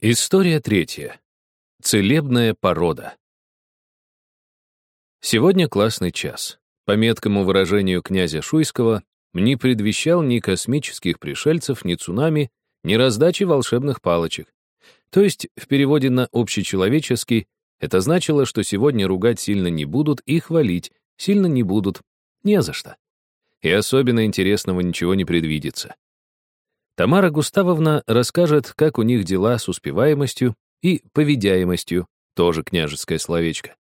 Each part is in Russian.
История третья. Целебная порода. Сегодня классный час. По меткому выражению князя Шуйского, не предвещал ни космических пришельцев, ни цунами, ни раздачи волшебных палочек. То есть, в переводе на общечеловеческий, это значило, что сегодня ругать сильно не будут и хвалить сильно не будут. Не за что. И особенно интересного ничего не предвидится. Тамара Густавовна расскажет, как у них дела с успеваемостью и поведяемостью, тоже княжеское словечко.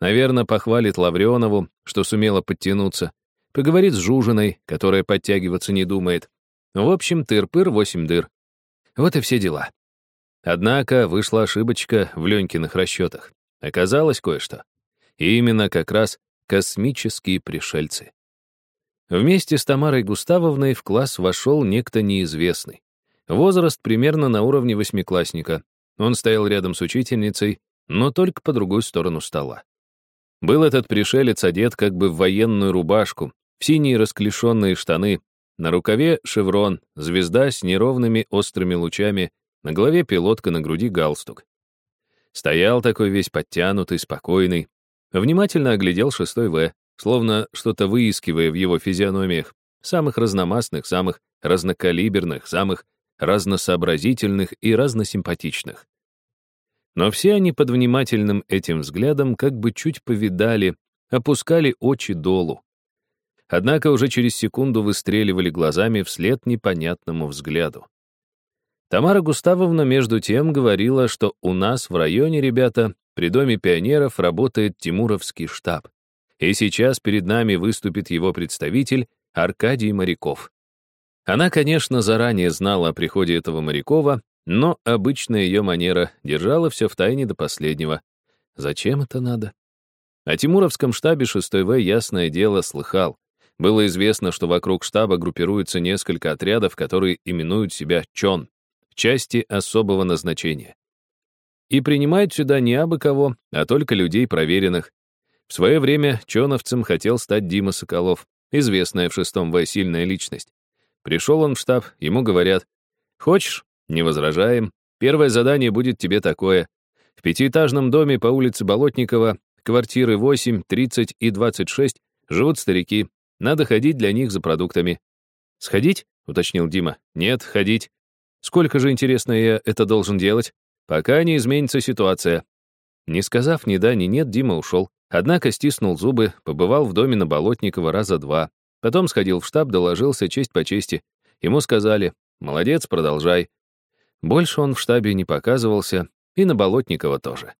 Наверное, похвалит Лаврёнову, что сумела подтянуться, поговорит с Жужиной, которая подтягиваться не думает. В общем, тыр-пыр, восемь дыр. Вот и все дела. Однако вышла ошибочка в Ленькиных расчетах. Оказалось кое-что. И именно как раз космические пришельцы. Вместе с Тамарой Густавовной в класс вошел некто неизвестный. Возраст примерно на уровне восьмиклассника. Он стоял рядом с учительницей, но только по другую сторону стола. Был этот пришелец одет как бы в военную рубашку, в синие расклешенные штаны, на рукаве шеврон, звезда с неровными острыми лучами, на голове пилотка, на груди галстук. Стоял такой весь подтянутый, спокойный. Внимательно оглядел шестой В, словно что-то выискивая в его физиономиях, самых разномастных, самых разнокалиберных, самых разносообразительных и разносимпатичных. Но все они под внимательным этим взглядом как бы чуть повидали, опускали очи долу. Однако уже через секунду выстреливали глазами вслед непонятному взгляду. Тамара Густавовна между тем говорила, что у нас в районе, ребята, при Доме пионеров работает Тимуровский штаб. И сейчас перед нами выступит его представитель Аркадий Моряков. Она, конечно, заранее знала о приходе этого Морякова, но обычная ее манера держала все в тайне до последнего. Зачем это надо? О Тимуровском штабе 6В, ясное дело, слыхал. Было известно, что вокруг штаба группируются несколько отрядов, которые именуют себя ЧОН, части особого назначения. И принимают сюда не абы кого, а только людей проверенных. В свое время чоновцем хотел стать Дима Соколов, известная в шестом В сильная личность. Пришел он в штаб, ему говорят, «Хочешь, не возражаем. Первое задание будет тебе такое. В пятиэтажном доме по улице Болотникова, квартиры 8, 30 и 26, живут старики. Надо ходить для них за продуктами. «Сходить?» — уточнил Дима. «Нет, ходить. Сколько же, интересно, я это должен делать? Пока не изменится ситуация». Не сказав ни да, ни нет, Дима ушел. Однако стиснул зубы, побывал в доме на Болотникова раза два. Потом сходил в штаб, доложился честь по чести. Ему сказали, «Молодец, продолжай. Больше он в штабе не показывался, и на Болотникова тоже.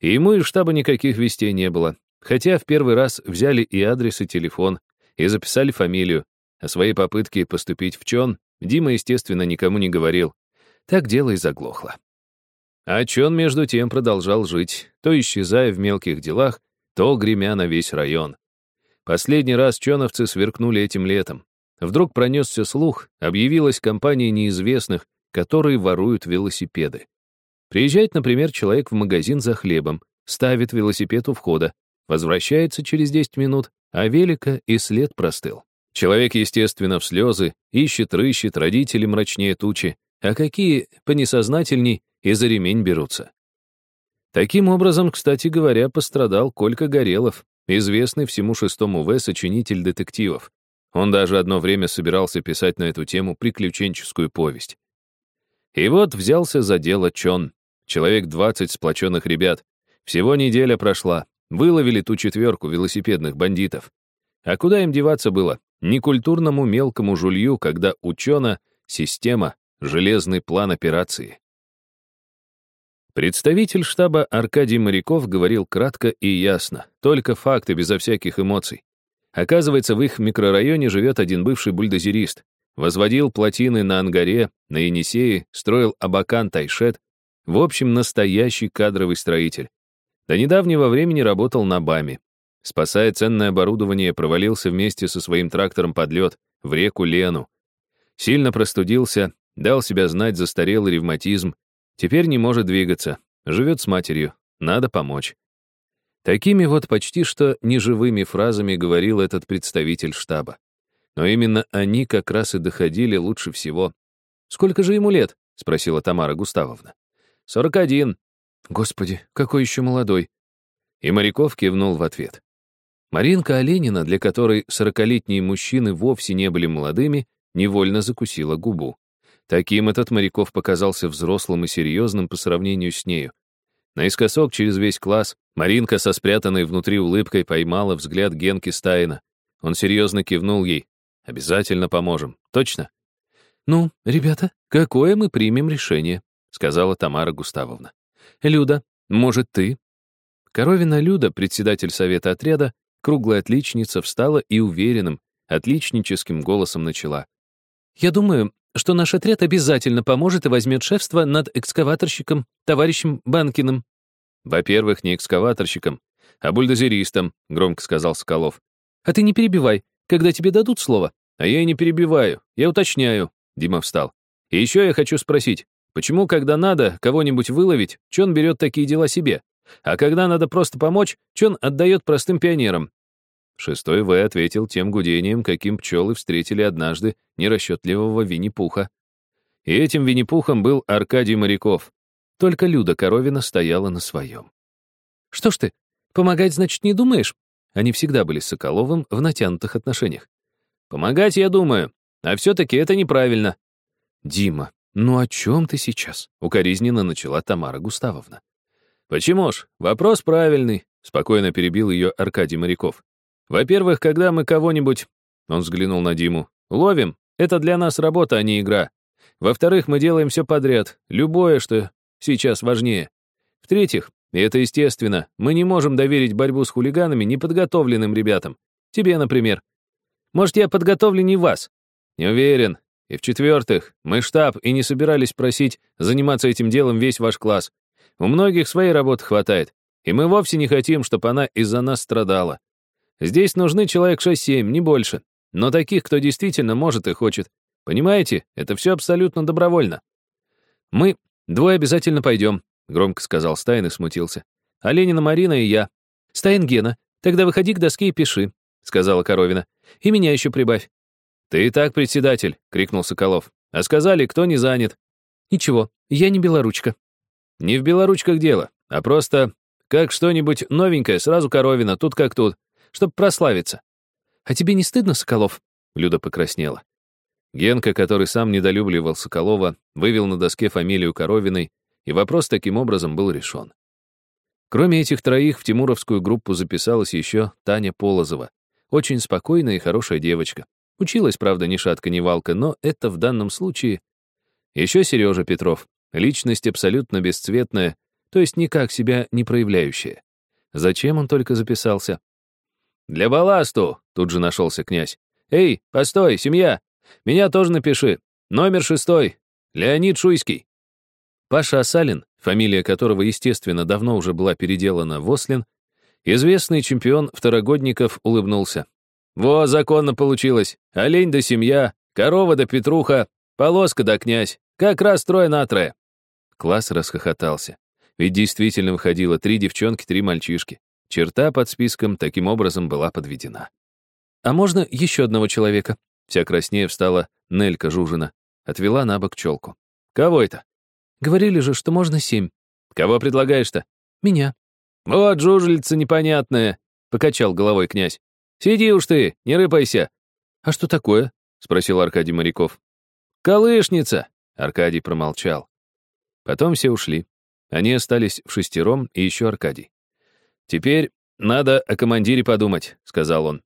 И ему из штаба никаких вестей не было, хотя в первый раз взяли и адрес, и телефон, и записали фамилию. О своей попытке поступить в ЧОН Дима, естественно, никому не говорил. Так дело и заглохло. А Чон, между тем, продолжал жить, то исчезая в мелких делах, то гремя на весь район. Последний раз чоновцы сверкнули этим летом. Вдруг пронесся слух, объявилась компания неизвестных, которые воруют велосипеды. Приезжает, например, человек в магазин за хлебом, ставит велосипед у входа, возвращается через 10 минут, а велика и след простыл. Человек, естественно, в слезы, ищет, рыщет, родители мрачнее тучи, а какие понесознательней и за ремень берутся. Таким образом, кстати говоря, пострадал Колька Горелов, известный всему шестому В сочинитель детективов. Он даже одно время собирался писать на эту тему приключенческую повесть. И вот взялся за дело Чон. Человек 20 сплоченных ребят. Всего неделя прошла. Выловили ту четверку велосипедных бандитов. А куда им деваться было? Некультурному мелкому жулью, когда учена система, железный план операции. Представитель штаба Аркадий Моряков говорил кратко и ясно, только факты, безо всяких эмоций. Оказывается, в их микрорайоне живет один бывший бульдозерист. Возводил плотины на Ангаре, на Енисее, строил Абакан Тайшет. В общем, настоящий кадровый строитель. До недавнего времени работал на БАМе. Спасая ценное оборудование, провалился вместе со своим трактором под лед в реку Лену. Сильно простудился, дал себя знать застарелый ревматизм. Теперь не может двигаться, живет с матерью, надо помочь. Такими вот почти что неживыми фразами говорил этот представитель штаба. Но именно они как раз и доходили лучше всего. Сколько же ему лет? — спросила Тамара Густавовна. «Сорок один». «Господи, какой еще молодой!» И Моряков кивнул в ответ. Маринка Оленина, для которой сорокалетние мужчины вовсе не были молодыми, невольно закусила губу. Таким этот Моряков показался взрослым и серьезным по сравнению с нею. Наискосок через весь класс Маринка со спрятанной внутри улыбкой поймала взгляд Генки Стаина. Он серьезно кивнул ей. «Обязательно поможем. Точно?» «Ну, ребята, какое мы примем решение?» — сказала Тамара Густавовна. «Люда, может, ты?» Коровина Люда, председатель совета отряда, круглая отличница, встала и уверенным, отличническим голосом начала. «Я думаю, что наш отряд обязательно поможет и возьмет шефство над экскаваторщиком, товарищем Банкиным». «Во-первых, не экскаваторщиком, а бульдозеристом», — громко сказал Соколов. «А ты не перебивай, когда тебе дадут слово». «А я и не перебиваю, я уточняю», — Дима встал. «И еще я хочу спросить, почему, когда надо кого-нибудь выловить, Чон берет такие дела себе, а когда надо просто помочь, Чон отдает простым пионерам?» Шестой В ответил тем гудением, каким пчелы встретили однажды нерасчетливого Винни-Пуха. И этим Винни-Пухом был Аркадий Моряков. Только Люда Коровина стояла на своем. «Что ж ты, помогать, значит, не думаешь?» Они всегда были с Соколовым в натянутых отношениях. «Помогать я думаю, а все-таки это неправильно». «Дима, ну о чем ты сейчас?» — укоризненно начала Тамара Густавовна. «Почему ж? Вопрос правильный», — спокойно перебил ее Аркадий Моряков. «Во-первых, когда мы кого-нибудь...» Он взглянул на Диму. «Ловим. Это для нас работа, а не игра. Во-вторых, мы делаем все подряд. Любое, что сейчас важнее. В-третьих, и это естественно, мы не можем доверить борьбу с хулиганами неподготовленным ребятам. Тебе, например. Может, я подготовленнее вас? Не уверен. И в-четвертых, мы штаб и не собирались просить заниматься этим делом весь ваш класс. У многих своей работы хватает, и мы вовсе не хотим, чтобы она из-за нас страдала. Здесь нужны человек 6-7, не больше. Но таких, кто действительно может и хочет. Понимаете, это все абсолютно добровольно. Мы двое обязательно пойдем, громко сказал Стайн и смутился. А Ленина Марина и я. Стайн Гена, тогда выходи к доске и пиши, сказала Коровина. И меня еще прибавь. Ты и так председатель, крикнул Соколов. А сказали, кто не занят. Ничего, я не белоручка. Не в белоручках дело, а просто как что-нибудь новенькое, сразу Коровина, тут как тут, чтоб прославиться. А тебе не стыдно, Соколов? Люда покраснела. Генка, который сам недолюбливал Соколова, вывел на доске фамилию Коровиной, и вопрос таким образом был решен. Кроме этих троих, в Тимуровскую группу записалась еще Таня Полозова. Очень спокойная и хорошая девочка. Училась, правда, ни шатка, ни валка, но это в данном случае... Еще Сережа Петров, Личность абсолютно бесцветная, то есть никак себя не проявляющая. Зачем он только записался? «Для балласту!» — тут же нашелся князь. «Эй, постой, семья! Меня тоже напиши. Номер шестой. Леонид Шуйский». Паша Асалин, фамилия которого, естественно, давно уже была переделана в Ослин, известный чемпион второгодников улыбнулся. «Во, законно получилось. Олень да семья, корова да Петруха, полоска да князь. Как раз трое на трое. Класс расхохотался. Ведь действительно выходило три девчонки, три мальчишки. Черта под списком таким образом была подведена. «А можно еще одного человека?» Вся краснее встала Нелька Жужина. Отвела на бок челку. «Кого это?» «Говорили же, что можно семь». «Кого предлагаешь-то?» «Меня». «Вот жужельца непонятная», — покачал головой князь. «Сиди уж ты, не рыпайся». «А что такое?» — спросил Аркадий Моряков. «Колышница!» — Аркадий промолчал. Потом все ушли. Они остались в шестером и еще Аркадий. «Теперь надо о командире подумать», — сказал он.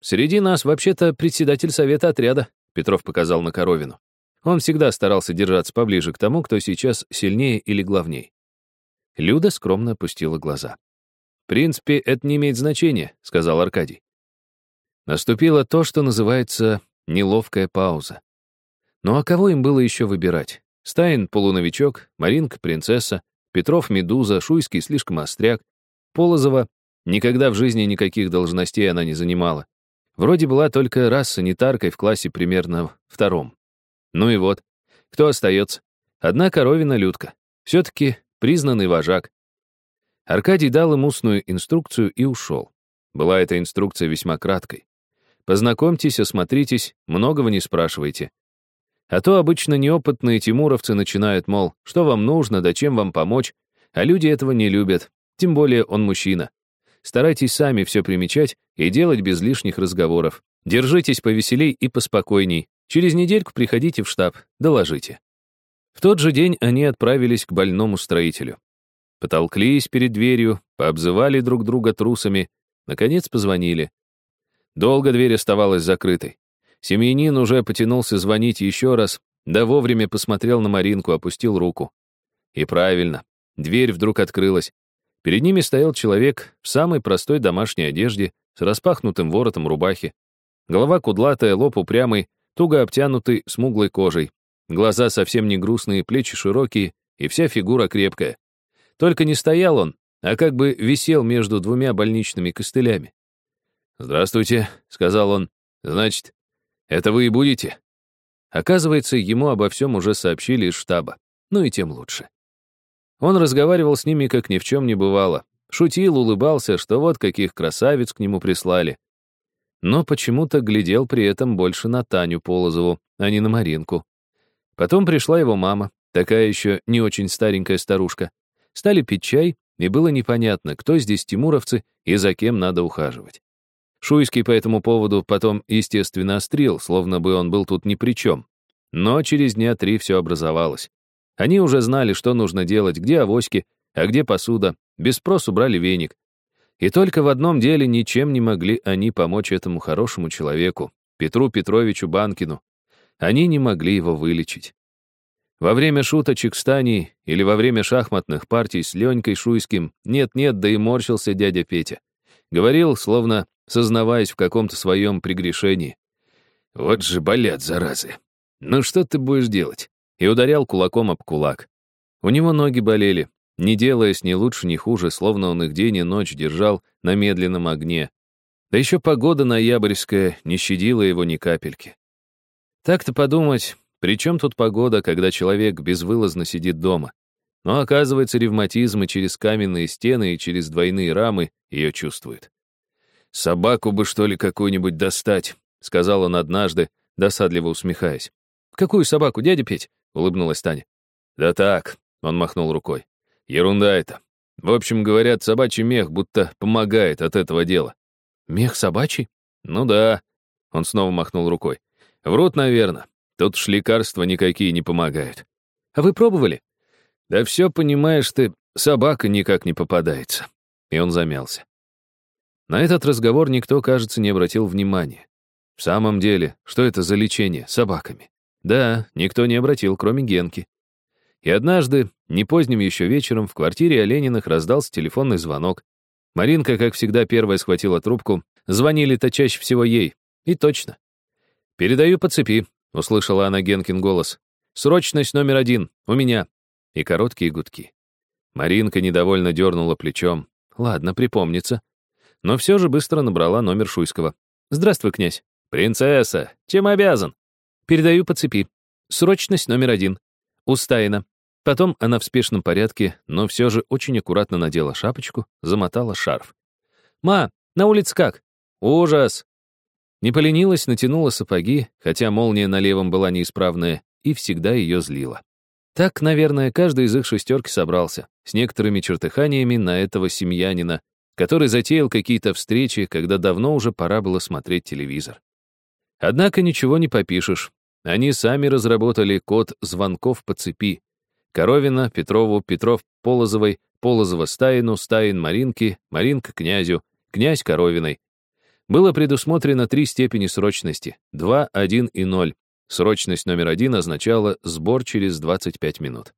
«Среди нас вообще-то председатель совета отряда», — Петров показал на Коровину. Он всегда старался держаться поближе к тому, кто сейчас сильнее или главней. Люда скромно опустила глаза. «В принципе, это не имеет значения», — сказал Аркадий. Наступило то, что называется неловкая пауза. Ну а кого им было еще выбирать? Стайн — полуновичок, Маринка — принцесса, Петров — медуза, Шуйский — слишком остряк, Полозова — никогда в жизни никаких должностей она не занимала. Вроде была только раз санитаркой в классе примерно втором. Ну и вот, кто остается? Одна коровина Людка. Все-таки признанный вожак. Аркадий дал им устную инструкцию и ушел. Была эта инструкция весьма краткой. Познакомьтесь, осмотритесь, многого не спрашивайте. А то обычно неопытные тимуровцы начинают, мол, что вам нужно, да чем вам помочь, а люди этого не любят, тем более он мужчина. Старайтесь сами все примечать и делать без лишних разговоров. Держитесь повеселей и поспокойней. Через недельку приходите в штаб, доложите. В тот же день они отправились к больному строителю. Потолклись перед дверью, пообзывали друг друга трусами, наконец позвонили. Долго дверь оставалась закрытой. Семьянин уже потянулся звонить еще раз, да вовремя посмотрел на Маринку, опустил руку. И правильно, дверь вдруг открылась. Перед ними стоял человек в самой простой домашней одежде, с распахнутым воротом рубахи. Голова кудлатая, лоб упрямый, туго обтянутый смуглой кожей. Глаза совсем не грустные, плечи широкие, и вся фигура крепкая. Только не стоял он, а как бы висел между двумя больничными костылями. «Здравствуйте», — сказал он. «Значит, это вы и будете?» Оказывается, ему обо всем уже сообщили из штаба. Ну и тем лучше. Он разговаривал с ними, как ни в чем не бывало. Шутил, улыбался, что вот каких красавиц к нему прислали. Но почему-то глядел при этом больше на Таню Полозову, а не на Маринку. Потом пришла его мама, такая еще не очень старенькая старушка. Стали пить чай, и было непонятно, кто здесь тимуровцы и за кем надо ухаживать. Шуйский по этому поводу потом, естественно, острил, словно бы он был тут ни при чем. Но через дня три все образовалось. Они уже знали, что нужно делать, где авоськи, а где посуда, без спросу брали веник. И только в одном деле ничем не могли они помочь этому хорошему человеку, Петру Петровичу Банкину. Они не могли его вылечить. Во время шуточек с Таней или во время шахматных партий с Ленькой Шуйским нет-нет, да и морщился дядя Петя. Говорил, словно сознаваясь в каком-то своем прегрешении. «Вот же болят, заразы! Ну что ты будешь делать?» И ударял кулаком об кулак. У него ноги болели, не делаясь ни лучше, ни хуже, словно он их день и ночь держал на медленном огне. Да еще погода ноябрьская не щадила его ни капельки. Так-то подумать, при чем тут погода, когда человек безвылазно сидит дома? Но оказывается, ревматизм и через каменные стены, и через двойные рамы ее чувствует. «Собаку бы, что ли, какую-нибудь достать», — сказал он однажды, досадливо усмехаясь. «Какую собаку, дядя Петь?» — улыбнулась Таня. «Да так», — он махнул рукой. «Ерунда это. В общем, говорят, собачий мех будто помогает от этого дела». «Мех собачий?» «Ну да», — он снова махнул рукой. «Врут, наверное. Тут ж лекарства никакие не помогают». «А вы пробовали?» «Да все, понимаешь ты, собака никак не попадается». И он замялся. На этот разговор никто, кажется, не обратил внимания. В самом деле, что это за лечение собаками? Да, никто не обратил, кроме Генки. И однажды, не поздним еще вечером, в квартире Олениных раздался телефонный звонок. Маринка, как всегда, первая схватила трубку. Звонили-то чаще всего ей. И точно. «Передаю по цепи», — услышала она Генкин голос. «Срочность номер один. У меня». И короткие гудки. Маринка недовольно дернула плечом. «Ладно, припомнится» но все же быстро набрала номер Шуйского. «Здравствуй, князь». «Принцесса, чем обязан?» «Передаю по цепи. Срочность номер один. Устаина». Потом она в спешном порядке, но все же очень аккуратно надела шапочку, замотала шарф. «Ма, на улице как?» «Ужас!» Не поленилась, натянула сапоги, хотя молния на левом была неисправная, и всегда ее злила. Так, наверное, каждый из их шестерки собрался, с некоторыми чертыханиями на этого семьянина, который затеял какие-то встречи, когда давно уже пора было смотреть телевизор. Однако ничего не попишешь. Они сами разработали код звонков по цепи. Коровина, Петрову, Петров, Полозовой, Полозова Стаину, Стаин Маринки, Маринка Князю, Князь Коровиной. Было предусмотрено три степени срочности — 2, 1 и 0. Срочность номер один означала сбор через 25 минут.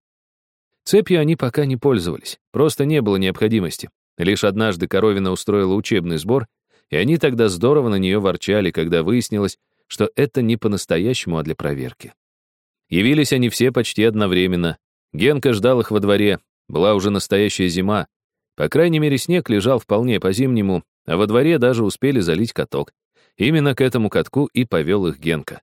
Цепью они пока не пользовались, просто не было необходимости. Лишь однажды Коровина устроила учебный сбор, и они тогда здорово на нее ворчали, когда выяснилось, что это не по-настоящему, а для проверки. Явились они все почти одновременно. Генка ждал их во дворе, была уже настоящая зима. По крайней мере, снег лежал вполне по-зимнему, а во дворе даже успели залить каток. Именно к этому катку и повел их Генка.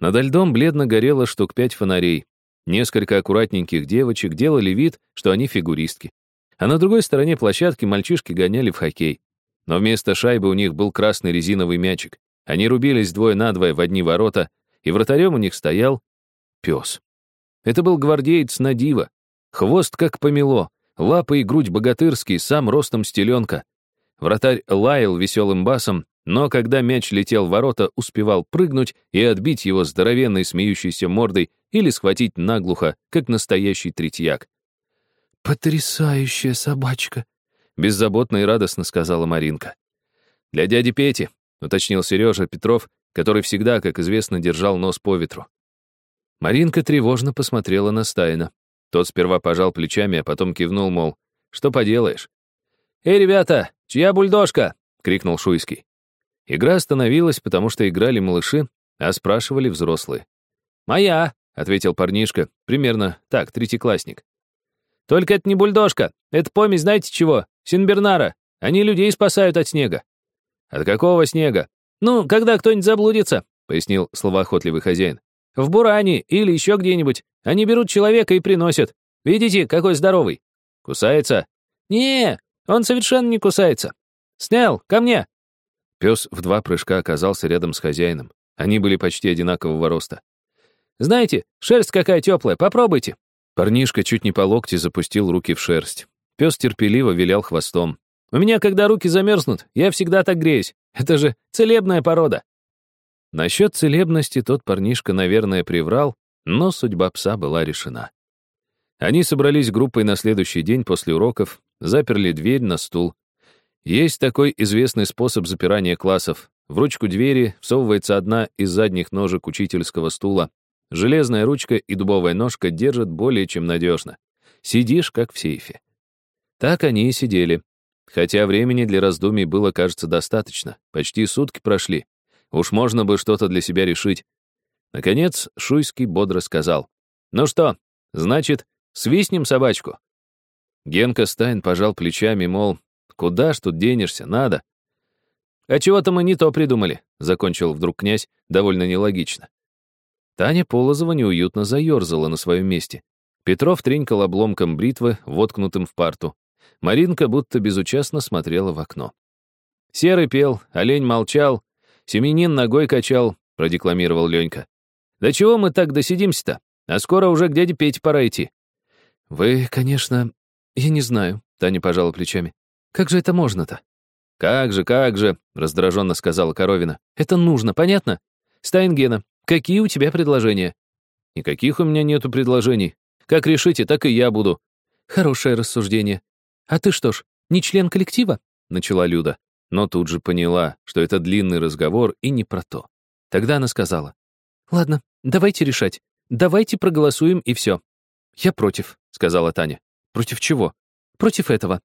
Над льдом бледно горело штук пять фонарей. Несколько аккуратненьких девочек делали вид, что они фигуристки. А на другой стороне площадки мальчишки гоняли в хоккей. Но вместо шайбы у них был красный резиновый мячик. Они рубились двое на двое в одни ворота, и вратарем у них стоял пес. Это был гвардеец Надива. Хвост как помело, лапы и грудь богатырские, сам ростом стеленка. Вратарь лаял веселым басом, но когда мяч летел в ворота, успевал прыгнуть и отбить его здоровенной смеющейся мордой или схватить наглухо, как настоящий третьяк. «Потрясающая собачка!» — беззаботно и радостно сказала Маринка. «Для дяди Пети», — уточнил Сережа Петров, который всегда, как известно, держал нос по ветру. Маринка тревожно посмотрела на Стайна. Тот сперва пожал плечами, а потом кивнул, мол, что поделаешь. «Эй, ребята, чья бульдожка?» — крикнул Шуйский. Игра остановилась, потому что играли малыши, а спрашивали взрослые. «Моя», — ответил парнишка, примерно так, третьеклассник. «Только это не бульдожка, это помесь знаете чего? Синбернара. Они людей спасают от снега». «От какого снега?» «Ну, когда кто-нибудь заблудится», — пояснил словоохотливый хозяин. В Буране или еще где-нибудь. Они берут человека и приносят. Видите, какой здоровый? Кусается? Не, он совершенно не кусается. Снял, ко мне. Пес в два прыжка оказался рядом с хозяином. Они были почти одинакового роста. Знаете, шерсть какая теплая, попробуйте. Парнишка чуть не по локти запустил руки в шерсть. Пес терпеливо вилял хвостом. У меня, когда руки замерзнут, я всегда так греюсь. Это же целебная порода. Насчет целебности тот парнишка, наверное, приврал, но судьба пса была решена. Они собрались группой на следующий день после уроков, заперли дверь на стул. Есть такой известный способ запирания классов. В ручку двери всовывается одна из задних ножек учительского стула. Железная ручка и дубовая ножка держат более чем надежно. Сидишь, как в сейфе. Так они и сидели. Хотя времени для раздумий было, кажется, достаточно. Почти сутки прошли. Уж можно бы что-то для себя решить. Наконец, Шуйский бодро сказал. «Ну что, значит, свистнем собачку?» Генка Стайн пожал плечами, мол, «Куда ж тут денешься, надо». «А чего-то мы не то придумали», — закончил вдруг князь, довольно нелогично. Таня Полозова неуютно заерзала на своем месте. Петров тренькал обломком бритвы, воткнутым в парту. Маринка будто безучастно смотрела в окно. Серый пел, олень молчал, «Семенин ногой качал», — продекламировал Ленька. «Да чего мы так досидимся-то? А скоро уже к дяде Пете пора идти». «Вы, конечно... Я не знаю», — Таня пожала плечами. «Как же это можно-то?» «Как же, как же», — раздраженно сказала Коровина. «Это нужно, понятно? Стайнгена, какие у тебя предложения?» «Никаких у меня нету предложений. Как решите, так и я буду». «Хорошее рассуждение. А ты что ж, не член коллектива?» — начала Люда но тут же поняла, что это длинный разговор и не про то. Тогда она сказала, «Ладно, давайте решать. Давайте проголосуем и все». «Я против», — сказала Таня. «Против чего?» «Против этого».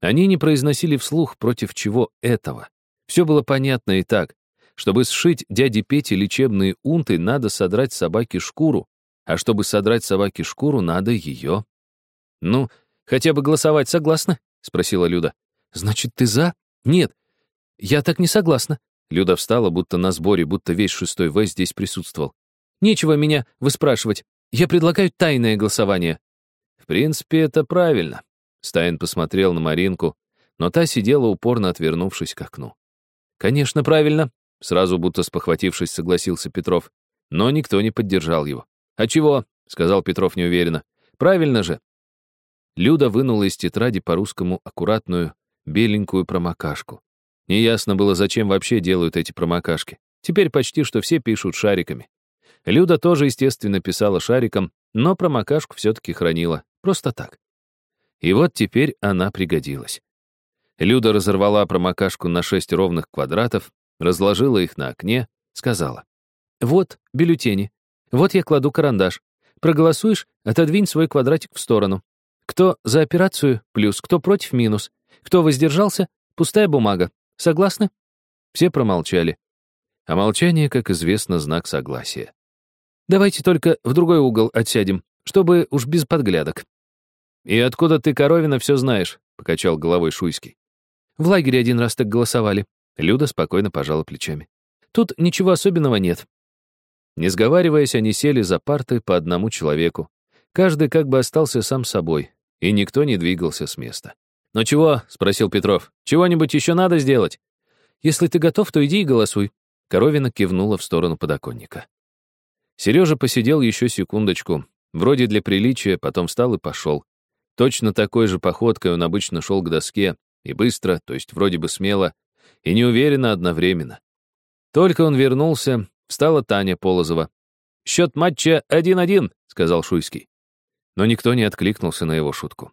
Они не произносили вслух против чего этого. Все было понятно и так. Чтобы сшить дяде Пете лечебные унты, надо содрать собаке шкуру, а чтобы содрать собаке шкуру, надо ее. «Ну, хотя бы голосовать согласна?» — спросила Люда. «Значит, ты за?» «Нет, я так не согласна». Люда встала, будто на сборе, будто весь шестой В здесь присутствовал. «Нечего меня выспрашивать. Я предлагаю тайное голосование». «В принципе, это правильно». Стайн посмотрел на Маринку, но та сидела упорно, отвернувшись к окну. «Конечно, правильно», — сразу будто спохватившись, согласился Петров. Но никто не поддержал его. «А чего?» — сказал Петров неуверенно. «Правильно же». Люда вынула из тетради по-русскому аккуратную, беленькую промокашку. Неясно было, зачем вообще делают эти промокашки. Теперь почти что все пишут шариками. Люда тоже, естественно, писала шариком, но промокашку все-таки хранила. Просто так. И вот теперь она пригодилась. Люда разорвала промокашку на шесть ровных квадратов, разложила их на окне, сказала. «Вот бюллетени. Вот я кладу карандаш. Проголосуешь, отодвинь свой квадратик в сторону. Кто за операцию — плюс, кто против — минус. Кто воздержался? Пустая бумага. Согласны?» Все промолчали. А молчание, как известно, знак согласия. «Давайте только в другой угол отсядем, чтобы уж без подглядок». «И откуда ты, Коровина, все знаешь?» — покачал головой Шуйский. «В лагере один раз так голосовали». Люда спокойно пожала плечами. «Тут ничего особенного нет». Не сговариваясь, они сели за парты по одному человеку. Каждый как бы остался сам собой, и никто не двигался с места. «Ну чего?» — спросил Петров. «Чего-нибудь еще надо сделать?» «Если ты готов, то иди и голосуй». Коровина кивнула в сторону подоконника. Сережа посидел еще секундочку, вроде для приличия, потом встал и пошел. Точно такой же походкой он обычно шел к доске, и быстро, то есть вроде бы смело, и неуверенно одновременно. Только он вернулся, встала Таня Полозова. «Счет матча 1-1», — сказал Шуйский. Но никто не откликнулся на его шутку.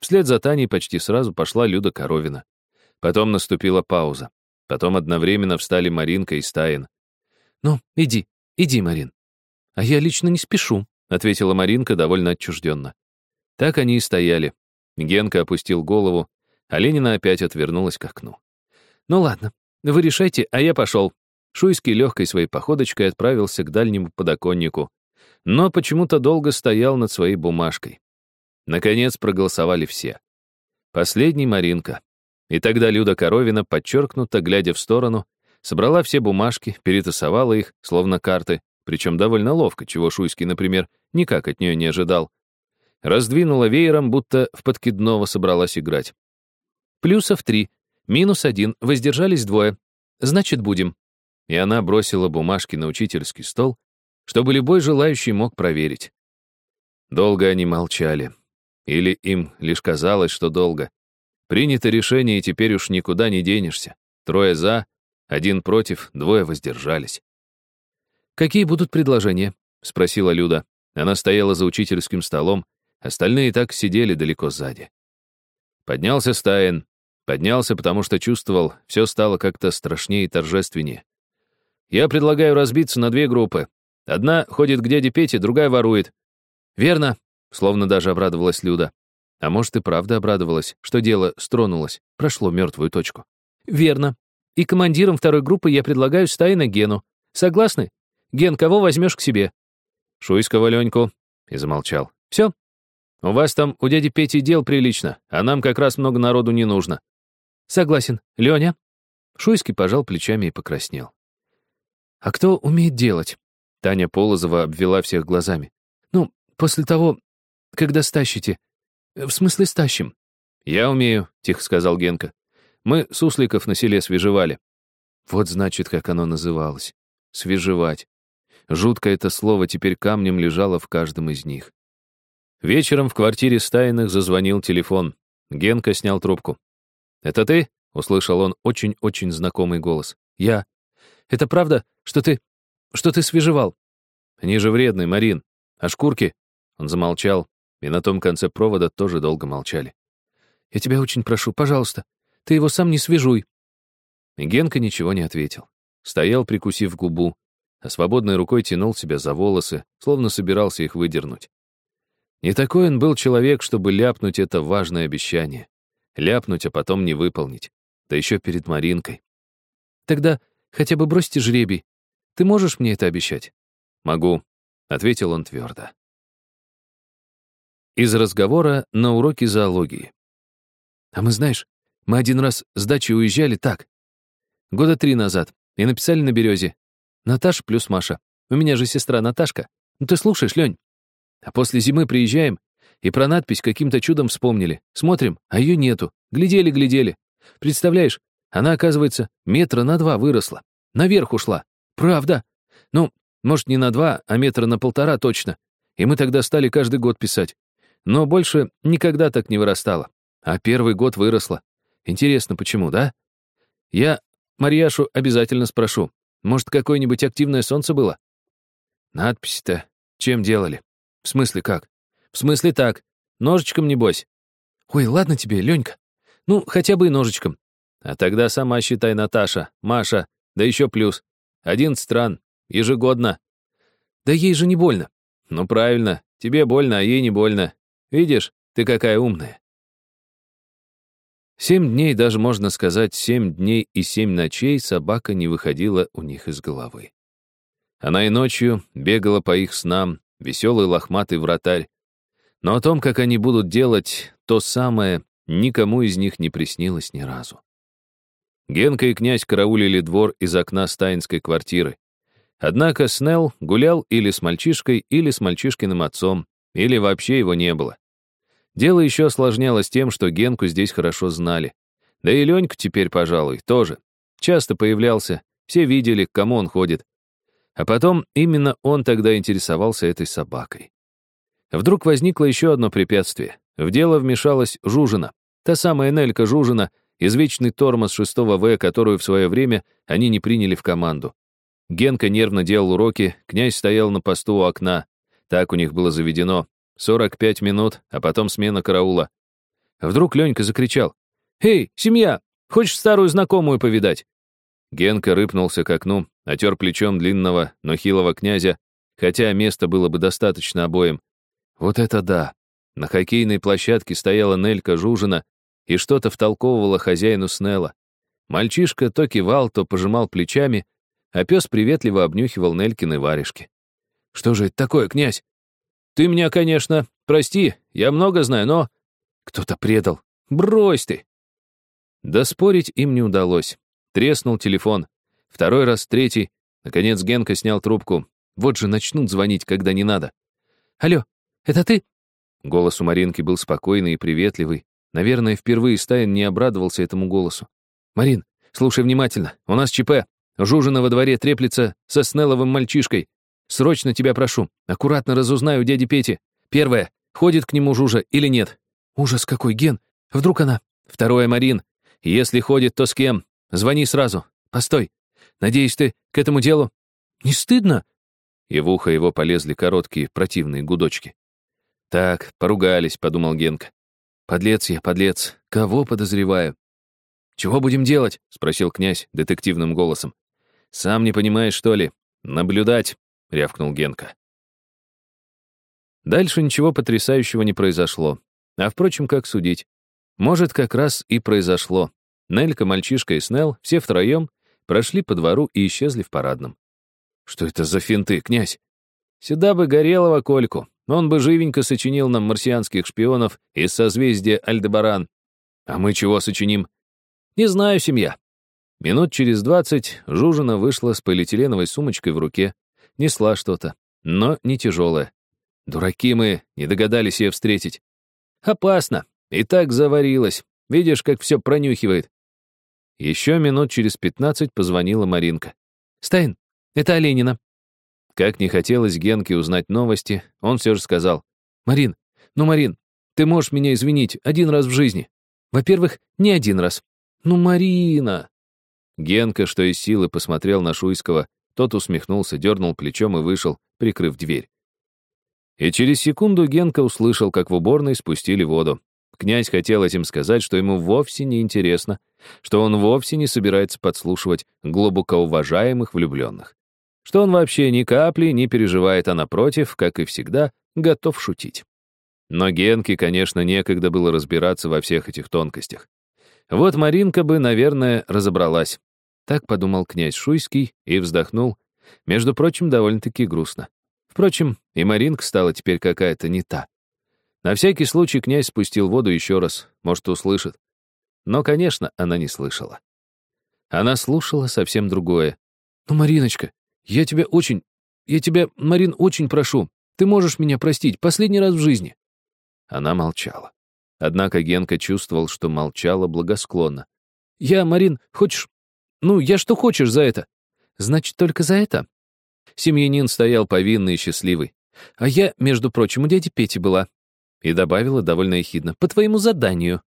Вслед за Таней почти сразу пошла Люда Коровина. Потом наступила пауза. Потом одновременно встали Маринка и Стаин. «Ну, иди, иди, Марин». «А я лично не спешу», — ответила Маринка довольно отчужденно. Так они и стояли. Генка опустил голову, а Ленина опять отвернулась к окну. «Ну ладно, вы решайте, а я пошел». Шуйский легкой своей походочкой отправился к дальнему подоконнику, но почему-то долго стоял над своей бумажкой. Наконец проголосовали все. Последний Маринка. И тогда Люда Коровина, подчеркнуто, глядя в сторону, собрала все бумажки, перетасовала их, словно карты, причем довольно ловко, чего Шуйский, например, никак от нее не ожидал. Раздвинула веером, будто в подкидного собралась играть. Плюсов три, минус один, воздержались двое. Значит, будем. И она бросила бумажки на учительский стол, чтобы любой желающий мог проверить. Долго они молчали. Или им лишь казалось, что долго. Принято решение, и теперь уж никуда не денешься. Трое за, один против, двое воздержались. «Какие будут предложения?» — спросила Люда. Она стояла за учительским столом, остальные так сидели далеко сзади. Поднялся Стаин. Поднялся, потому что чувствовал, все стало как-то страшнее и торжественнее. «Я предлагаю разбиться на две группы. Одна ходит к дяде Пете, другая ворует». «Верно», — словно даже обрадовалась Люда. А может, и правда обрадовалась, что дело стронулось, прошло мертвую точку. «Верно. И командиром второй группы я предлагаю Стаина Гену. Согласны? Ген, кого возьмешь к себе?» «Шуйского Леньку», — и замолчал. «Все?» «У вас там, у дяди Пети, дел прилично, а нам как раз много народу не нужно». «Согласен. Леня?» Шуйский пожал плечами и покраснел. «А кто умеет делать?» Таня Полозова обвела всех глазами. «Ну, после того, когда стащите. В смысле стащим?» «Я умею», — тихо сказал Генка. «Мы сусликов на селе свежевали». Вот значит, как оно называлось. Свежевать. Жуткое это слово теперь камнем лежало в каждом из них. Вечером в квартире Стайных зазвонил телефон. Генка снял трубку. «Это ты?» — услышал он очень-очень знакомый голос. «Я. Это правда, что ты... что ты свежевал?» «Они же вредные, Марин. А шкурки?» Он замолчал, и на том конце провода тоже долго молчали. «Я тебя очень прошу, пожалуйста, ты его сам не свежуй». Генка ничего не ответил. Стоял, прикусив губу, а свободной рукой тянул себя за волосы, словно собирался их выдернуть. Не такой он был человек, чтобы ляпнуть это важное обещание. Ляпнуть, а потом не выполнить. Да еще перед Маринкой. «Тогда хотя бы бросьте жребий. Ты можешь мне это обещать?» «Могу», — ответил он твердо. Из разговора на уроке зоологии. «А мы, знаешь, мы один раз с дачи уезжали так. Года три назад. И написали на березе. Наташа плюс Маша. У меня же сестра Наташка. Ну ты слушаешь, Лень? А после зимы приезжаем, и про надпись каким-то чудом вспомнили. Смотрим, а ее нету. Глядели, глядели. Представляешь, она, оказывается, метра на два выросла. Наверх ушла. Правда. Ну, может, не на два, а метра на полтора точно. И мы тогда стали каждый год писать. Но больше никогда так не вырастала. А первый год выросла. Интересно, почему, да? Я Марьяшу обязательно спрошу. Может, какое-нибудь активное солнце было? Надпись-то чем делали? В смысле как? В смысле так. Ножичком, небось. Ой, ладно тебе, Ленька. Ну, хотя бы и ножичком. А тогда сама считай, Наташа, Маша, да еще плюс. Один стран, ежегодно. Да ей же не больно. Ну, правильно, тебе больно, а ей не больно. Видишь, ты какая умная. Семь дней, даже можно сказать, семь дней и семь ночей собака не выходила у них из головы. Она и ночью бегала по их снам, веселый лохматый вратарь. Но о том, как они будут делать то самое, никому из них не приснилось ни разу. Генка и князь караулили двор из окна стаинской квартиры. Однако Снелл гулял или с мальчишкой, или с мальчишкиным отцом, или вообще его не было. Дело еще осложнялось тем, что Генку здесь хорошо знали. Да и Леньку теперь, пожалуй, тоже. Часто появлялся, все видели, к кому он ходит. А потом именно он тогда интересовался этой собакой. Вдруг возникло еще одно препятствие. В дело вмешалась Жужина. Та самая Нелька Жужина, извечный тормоз 6 В, которую в свое время они не приняли в команду. Генка нервно делал уроки, князь стоял на посту у окна. Так у них было заведено. 45 минут, а потом смена караула. Вдруг Ленька закричал. «Эй, семья, хочешь старую знакомую повидать?» Генка рыпнулся к окну, отер плечом длинного, но хилого князя, хотя места было бы достаточно обоим. Вот это да! На хоккейной площадке стояла Нелька Жужина и что-то втолковывала хозяину Снелла. Мальчишка то кивал, то пожимал плечами, а пес приветливо обнюхивал Нелькины варежки. «Что же это такое, князь?» «Ты меня, конечно, прости, я много знаю, но...» «Кто-то предал. Брось ты!» Да спорить им не удалось. Треснул телефон. Второй раз, третий. Наконец Генка снял трубку. Вот же начнут звонить, когда не надо. «Алло, это ты?» Голос у Маринки был спокойный и приветливый. Наверное, впервые Стайн не обрадовался этому голосу. «Марин, слушай внимательно. У нас ЧП. Жужина во дворе треплется со Снелловым мальчишкой. Срочно тебя прошу. Аккуратно разузнай у дяди Пети. Первое. Ходит к нему Жужа или нет? Ужас какой, Ген. Вдруг она? Второе, Марин. Если ходит, то с кем? Звони сразу. Постой. Надеюсь, ты к этому делу... Не стыдно? И в ухо его полезли короткие противные гудочки. «Так, поругались», — подумал Генка. «Подлец я, подлец. Кого подозреваю?» «Чего будем делать?» — спросил князь детективным голосом. «Сам не понимаешь, что ли? Наблюдать», — рявкнул Генка. Дальше ничего потрясающего не произошло. А впрочем, как судить? Может, как раз и произошло. Нелька, мальчишка и Снелл, все втроем, прошли по двору и исчезли в парадном. «Что это за финты, князь?» «Сюда бы Горелого Кольку. Он бы живенько сочинил нам марсианских шпионов из созвездия Альдебаран. А мы чего сочиним?» «Не знаю, семья». Минут через двадцать Жужина вышла с полиэтиленовой сумочкой в руке, несла что-то, но не тяжелое. Дураки мы, не догадались ее встретить. Опасно. И так заварилась. Видишь, как все пронюхивает. Еще минут через пятнадцать позвонила Маринка. «Стайн, это Оленина». Как не хотелось Генке узнать новости, он все же сказал. «Марин, ну, Марин, ты можешь меня извинить один раз в жизни. Во-первых, не один раз. Ну, Марина!» Генка, что из силы, посмотрел на Шуйского. Тот усмехнулся, дернул плечом и вышел, прикрыв дверь. И через секунду Генка услышал, как в уборной спустили воду. Князь хотел этим сказать, что ему вовсе не интересно, что он вовсе не собирается подслушивать глубоко уважаемых влюбленных, что он вообще ни капли не переживает, а напротив, как и всегда, готов шутить. Но Генке, конечно, некогда было разбираться во всех этих тонкостях. Вот Маринка бы, наверное, разобралась. Так подумал князь Шуйский и вздохнул, между прочим, довольно-таки грустно. Впрочем, и Маринка стала теперь какая-то не та. На всякий случай князь спустил воду еще раз, может, услышит. Но, конечно, она не слышала. Она слушала совсем другое. «Ну, Мариночка, я тебя очень... Я тебя, Марин, очень прошу. Ты можешь меня простить последний раз в жизни». Она молчала. Однако Генка чувствовал, что молчала благосклонно. «Я, Марин, хочешь... Ну, я что хочешь за это?» «Значит, только за это?» Семьянин стоял повинный и счастливый. А я, между прочим, у дяди Пети была. И добавила довольно ехидно. По твоему заданию.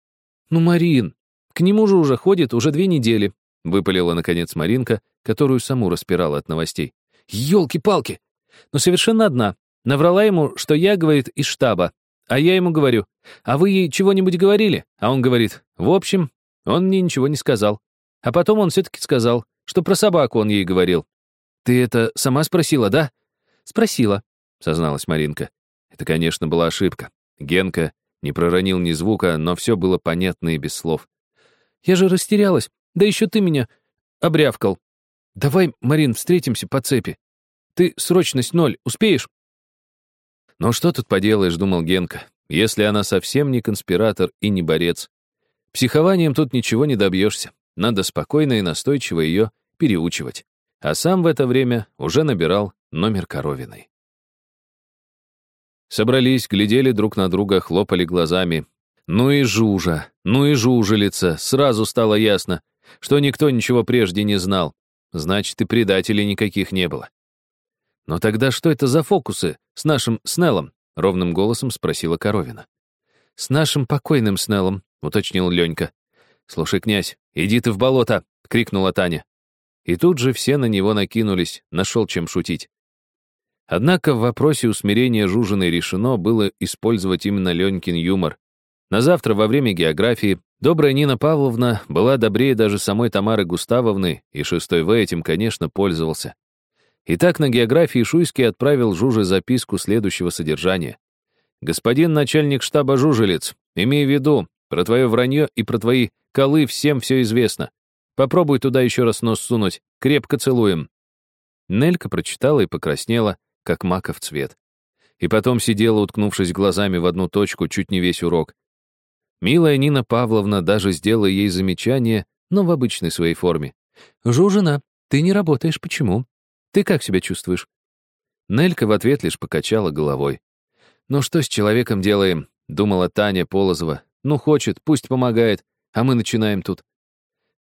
Ну, Марин, к нему же уже ходит уже две недели. Выпалила, наконец, Маринка, которую саму распирала от новостей. Ёлки-палки! Но совершенно одна. Наврала ему, что я, говорит, из штаба. А я ему говорю, а вы ей чего-нибудь говорили? А он говорит, в общем, он мне ничего не сказал. А потом он все-таки сказал, что про собаку он ей говорил. «Ты это сама спросила, да?» «Спросила», — созналась Маринка. Это, конечно, была ошибка. Генка не проронил ни звука, но все было понятно и без слов. «Я же растерялась. Да еще ты меня обрявкал. Давай, Марин, встретимся по цепи. Ты срочность ноль, успеешь?» «Ну что тут поделаешь», — думал Генка, «если она совсем не конспиратор и не борец. Психованием тут ничего не добьешься. Надо спокойно и настойчиво ее переучивать а сам в это время уже набирал номер коровиной. Собрались, глядели друг на друга, хлопали глазами. Ну и жужа, ну и жужелица, сразу стало ясно, что никто ничего прежде не знал. Значит, и предателей никаких не было. «Но тогда что это за фокусы с нашим Снеллом?» — ровным голосом спросила Коровина. «С нашим покойным Снеллом», — уточнил Ленька. «Слушай, князь, иди ты в болото!» — крикнула Таня. И тут же все на него накинулись, нашел чем шутить. Однако в вопросе усмирения Жужиной решено было использовать именно Ленькин юмор. На завтра во время географии добрая Нина Павловна была добрее даже самой Тамары Густавовны, и шестой В этим, конечно, пользовался. Итак, на географии Шуйский отправил Жуже записку следующего содержания. «Господин начальник штаба Жужелец, имей в виду, про твое вранье и про твои колы всем все известно. Попробуй туда еще раз нос сунуть. Крепко целуем». Нелька прочитала и покраснела, как маков цвет. И потом сидела, уткнувшись глазами в одну точку, чуть не весь урок. Милая Нина Павловна даже сделала ей замечание, но в обычной своей форме. «Жужина, ты не работаешь, почему? Ты как себя чувствуешь?» Нелька в ответ лишь покачала головой. «Ну что с человеком делаем?» — думала Таня Полозова. «Ну хочет, пусть помогает, а мы начинаем тут».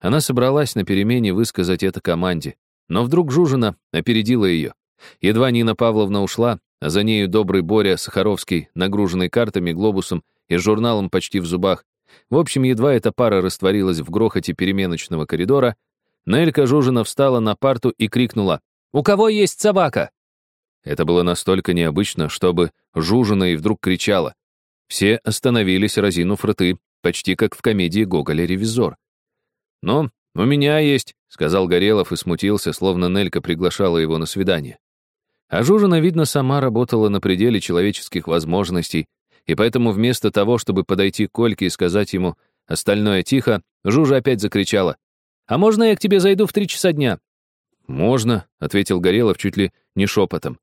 Она собралась на перемене высказать это команде, но вдруг Жужина опередила ее. Едва Нина Павловна ушла, а за нею добрый Боря Сахаровский, нагруженный картами, глобусом и журналом почти в зубах. В общем, едва эта пара растворилась в грохоте переменочного коридора, Нелька Жужина встала на парту и крикнула «У кого есть собака?» Это было настолько необычно, чтобы Жужина и вдруг кричала. Все остановились, разинув рты, почти как в комедии Гоголя «Ревизор». «Ну, у меня есть», — сказал Горелов и смутился, словно Нелька приглашала его на свидание. А Жужина, видно, сама работала на пределе человеческих возможностей, и поэтому вместо того, чтобы подойти к Кольке и сказать ему «остальное тихо», Жужа опять закричала «А можно я к тебе зайду в три часа дня?» «Можно», — ответил Горелов чуть ли не шепотом.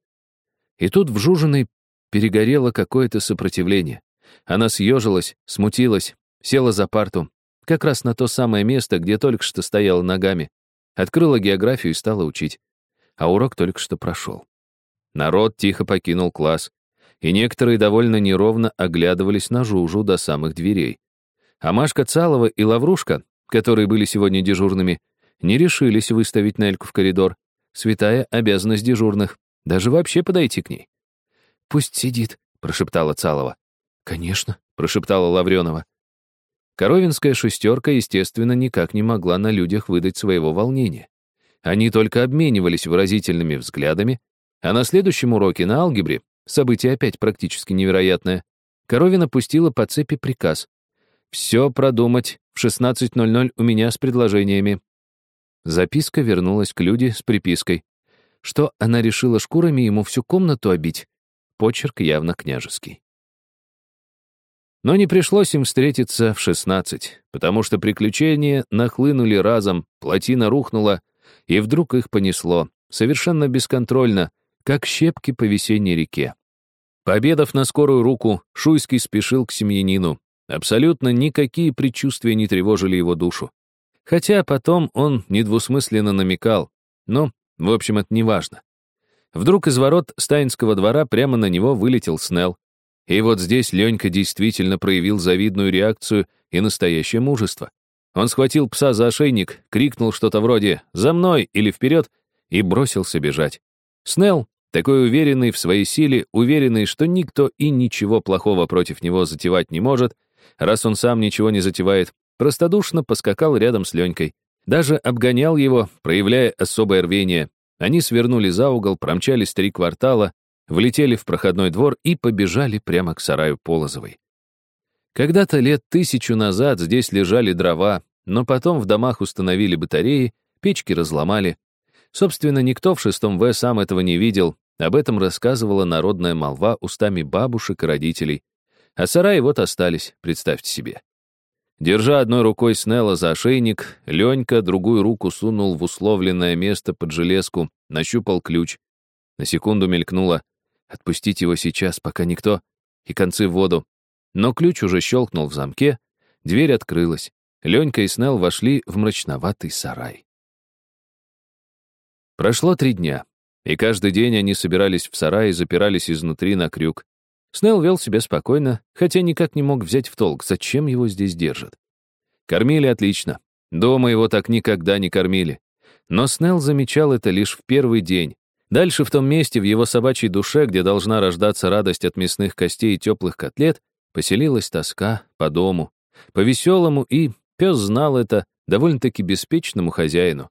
И тут в Жужиной перегорело какое-то сопротивление. Она съежилась, смутилась, села за парту, как раз на то самое место, где только что стояла ногами, открыла географию и стала учить. А урок только что прошел. Народ тихо покинул класс, и некоторые довольно неровно оглядывались на Жужу до самых дверей. А Машка Цалова и Лаврушка, которые были сегодня дежурными, не решились выставить Нельку в коридор. Святая обязанность дежурных, даже вообще подойти к ней. «Пусть сидит», — прошептала Цалова. «Конечно», — прошептала Лавренова. Коровинская шестерка, естественно, никак не могла на людях выдать своего волнения. Они только обменивались выразительными взглядами, а на следующем уроке на алгебре, событие опять практически невероятное, Коровина пустила по цепи приказ. «Все продумать, в 16.00 у меня с предложениями». Записка вернулась к Люде с припиской. Что она решила шкурами ему всю комнату обить? Почерк явно княжеский. Но не пришлось им встретиться в 16, потому что приключения нахлынули разом, плотина рухнула, и вдруг их понесло, совершенно бесконтрольно, как щепки по весенней реке. Пообедав на скорую руку, Шуйский спешил к семьянину. Абсолютно никакие предчувствия не тревожили его душу. Хотя потом он недвусмысленно намекал. Но, в общем, это не важно. Вдруг из ворот Стайнского двора прямо на него вылетел Снелл. И вот здесь Ленька действительно проявил завидную реакцию и настоящее мужество. Он схватил пса за ошейник, крикнул что-то вроде «За мной!» или «Вперед!» и бросился бежать. Снелл, такой уверенный в своей силе, уверенный, что никто и ничего плохого против него затевать не может, раз он сам ничего не затевает, простодушно поскакал рядом с Ленькой. Даже обгонял его, проявляя особое рвение. Они свернули за угол, промчались три квартала, влетели в проходной двор и побежали прямо к сараю Полозовой. Когда-то лет тысячу назад здесь лежали дрова, но потом в домах установили батареи, печки разломали. Собственно, никто в шестом В сам этого не видел, об этом рассказывала народная молва устами бабушек и родителей. А сараи вот остались, представьте себе. Держа одной рукой Снелла за ошейник, Ленька другую руку сунул в условленное место под железку, нащупал ключ. На секунду мелькнуло «Отпустить его сейчас, пока никто», и концы в воду. Но ключ уже щелкнул в замке, дверь открылась. Ленька и Снелл вошли в мрачноватый сарай. Прошло три дня. И каждый день они собирались в сарае и запирались изнутри на крюк. Снелл вел себя спокойно, хотя никак не мог взять в толк, зачем его здесь держат. Кормили отлично. Дома его так никогда не кормили. Но Снелл замечал это лишь в первый день. Дальше в том месте, в его собачьей душе, где должна рождаться радость от мясных костей и теплых котлет, поселилась тоска по дому, по веселому и, пес знал это, довольно-таки беспечному хозяину.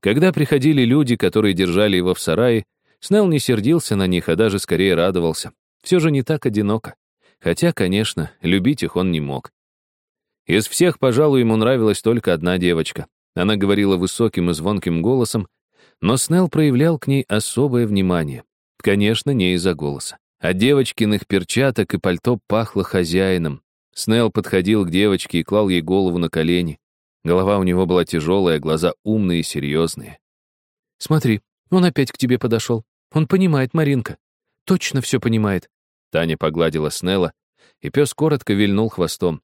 Когда приходили люди, которые держали его в сарае, Снелл не сердился на них, а даже скорее радовался. Все же не так одиноко. Хотя, конечно, любить их он не мог. Из всех, пожалуй, ему нравилась только одна девочка. Она говорила высоким и звонким голосом, но Снелл проявлял к ней особое внимание. Конечно, не из-за голоса. От девочкиных перчаток и пальто пахло хозяином. Снелл подходил к девочке и клал ей голову на колени. Голова у него была тяжелая, глаза умные и серьезные. «Смотри, он опять к тебе подошел. Он понимает, Маринка. Точно все понимает». Таня погладила Снелла, и пес коротко вильнул хвостом.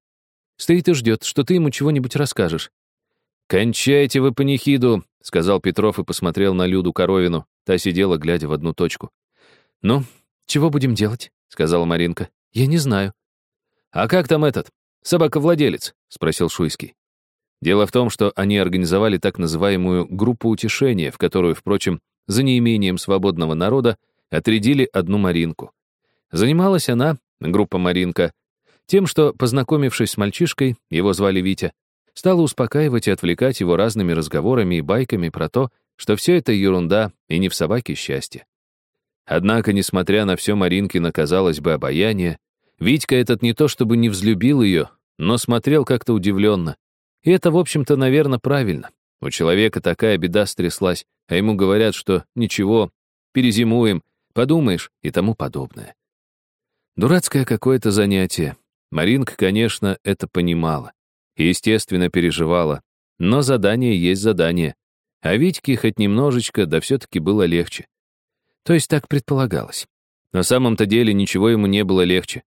«Стоит и ждет, что ты ему чего-нибудь расскажешь». «Кончайте вы панихиду», — сказал Петров и посмотрел на Люду Коровину. Та сидела, глядя в одну точку. «Ну, чего будем делать?» — сказала Маринка. «Я не знаю». «А как там этот? Собаковладелец?» — спросил Шуйский. Дело в том, что они организовали так называемую группу утешения, в которую, впрочем, за неимением свободного народа отрядили одну Маринку. Занималась она, группа Маринка, тем, что, познакомившись с мальчишкой, его звали Витя, стала успокаивать и отвлекать его разными разговорами и байками про то, что все это ерунда и не в собаке счастье. Однако, несмотря на все Маринкино, казалось бы, обаяние, Витька этот не то чтобы не взлюбил ее, но смотрел как-то удивленно. И это, в общем-то, наверное, правильно. У человека такая беда стряслась, а ему говорят, что ничего, перезимуем, подумаешь и тому подобное. Дурацкое какое-то занятие. Маринка, конечно, это понимала и, естественно, переживала, но задание есть задание. А Витьке хоть немножечко, да все-таки было легче. То есть так предполагалось. На самом-то деле ничего ему не было легче.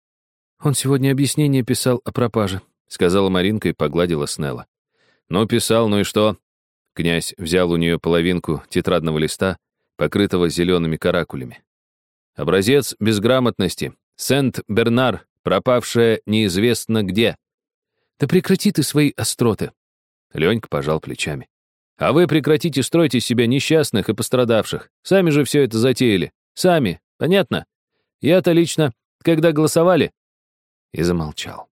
«Он сегодня объяснение писал о пропаже», — сказала Маринка и погладила Снелла. «Ну, писал, ну и что?» Князь взял у нее половинку тетрадного листа, покрытого зелеными каракулями. «Образец безграмотности. Сент-Бернар, пропавшая неизвестно где». «Да прекрати ты свои остроты!» Ленька пожал плечами. «А вы прекратите строить из себя несчастных и пострадавших. Сами же все это затеяли. Сами. Понятно? Я-то лично, когда голосовали...» И замолчал.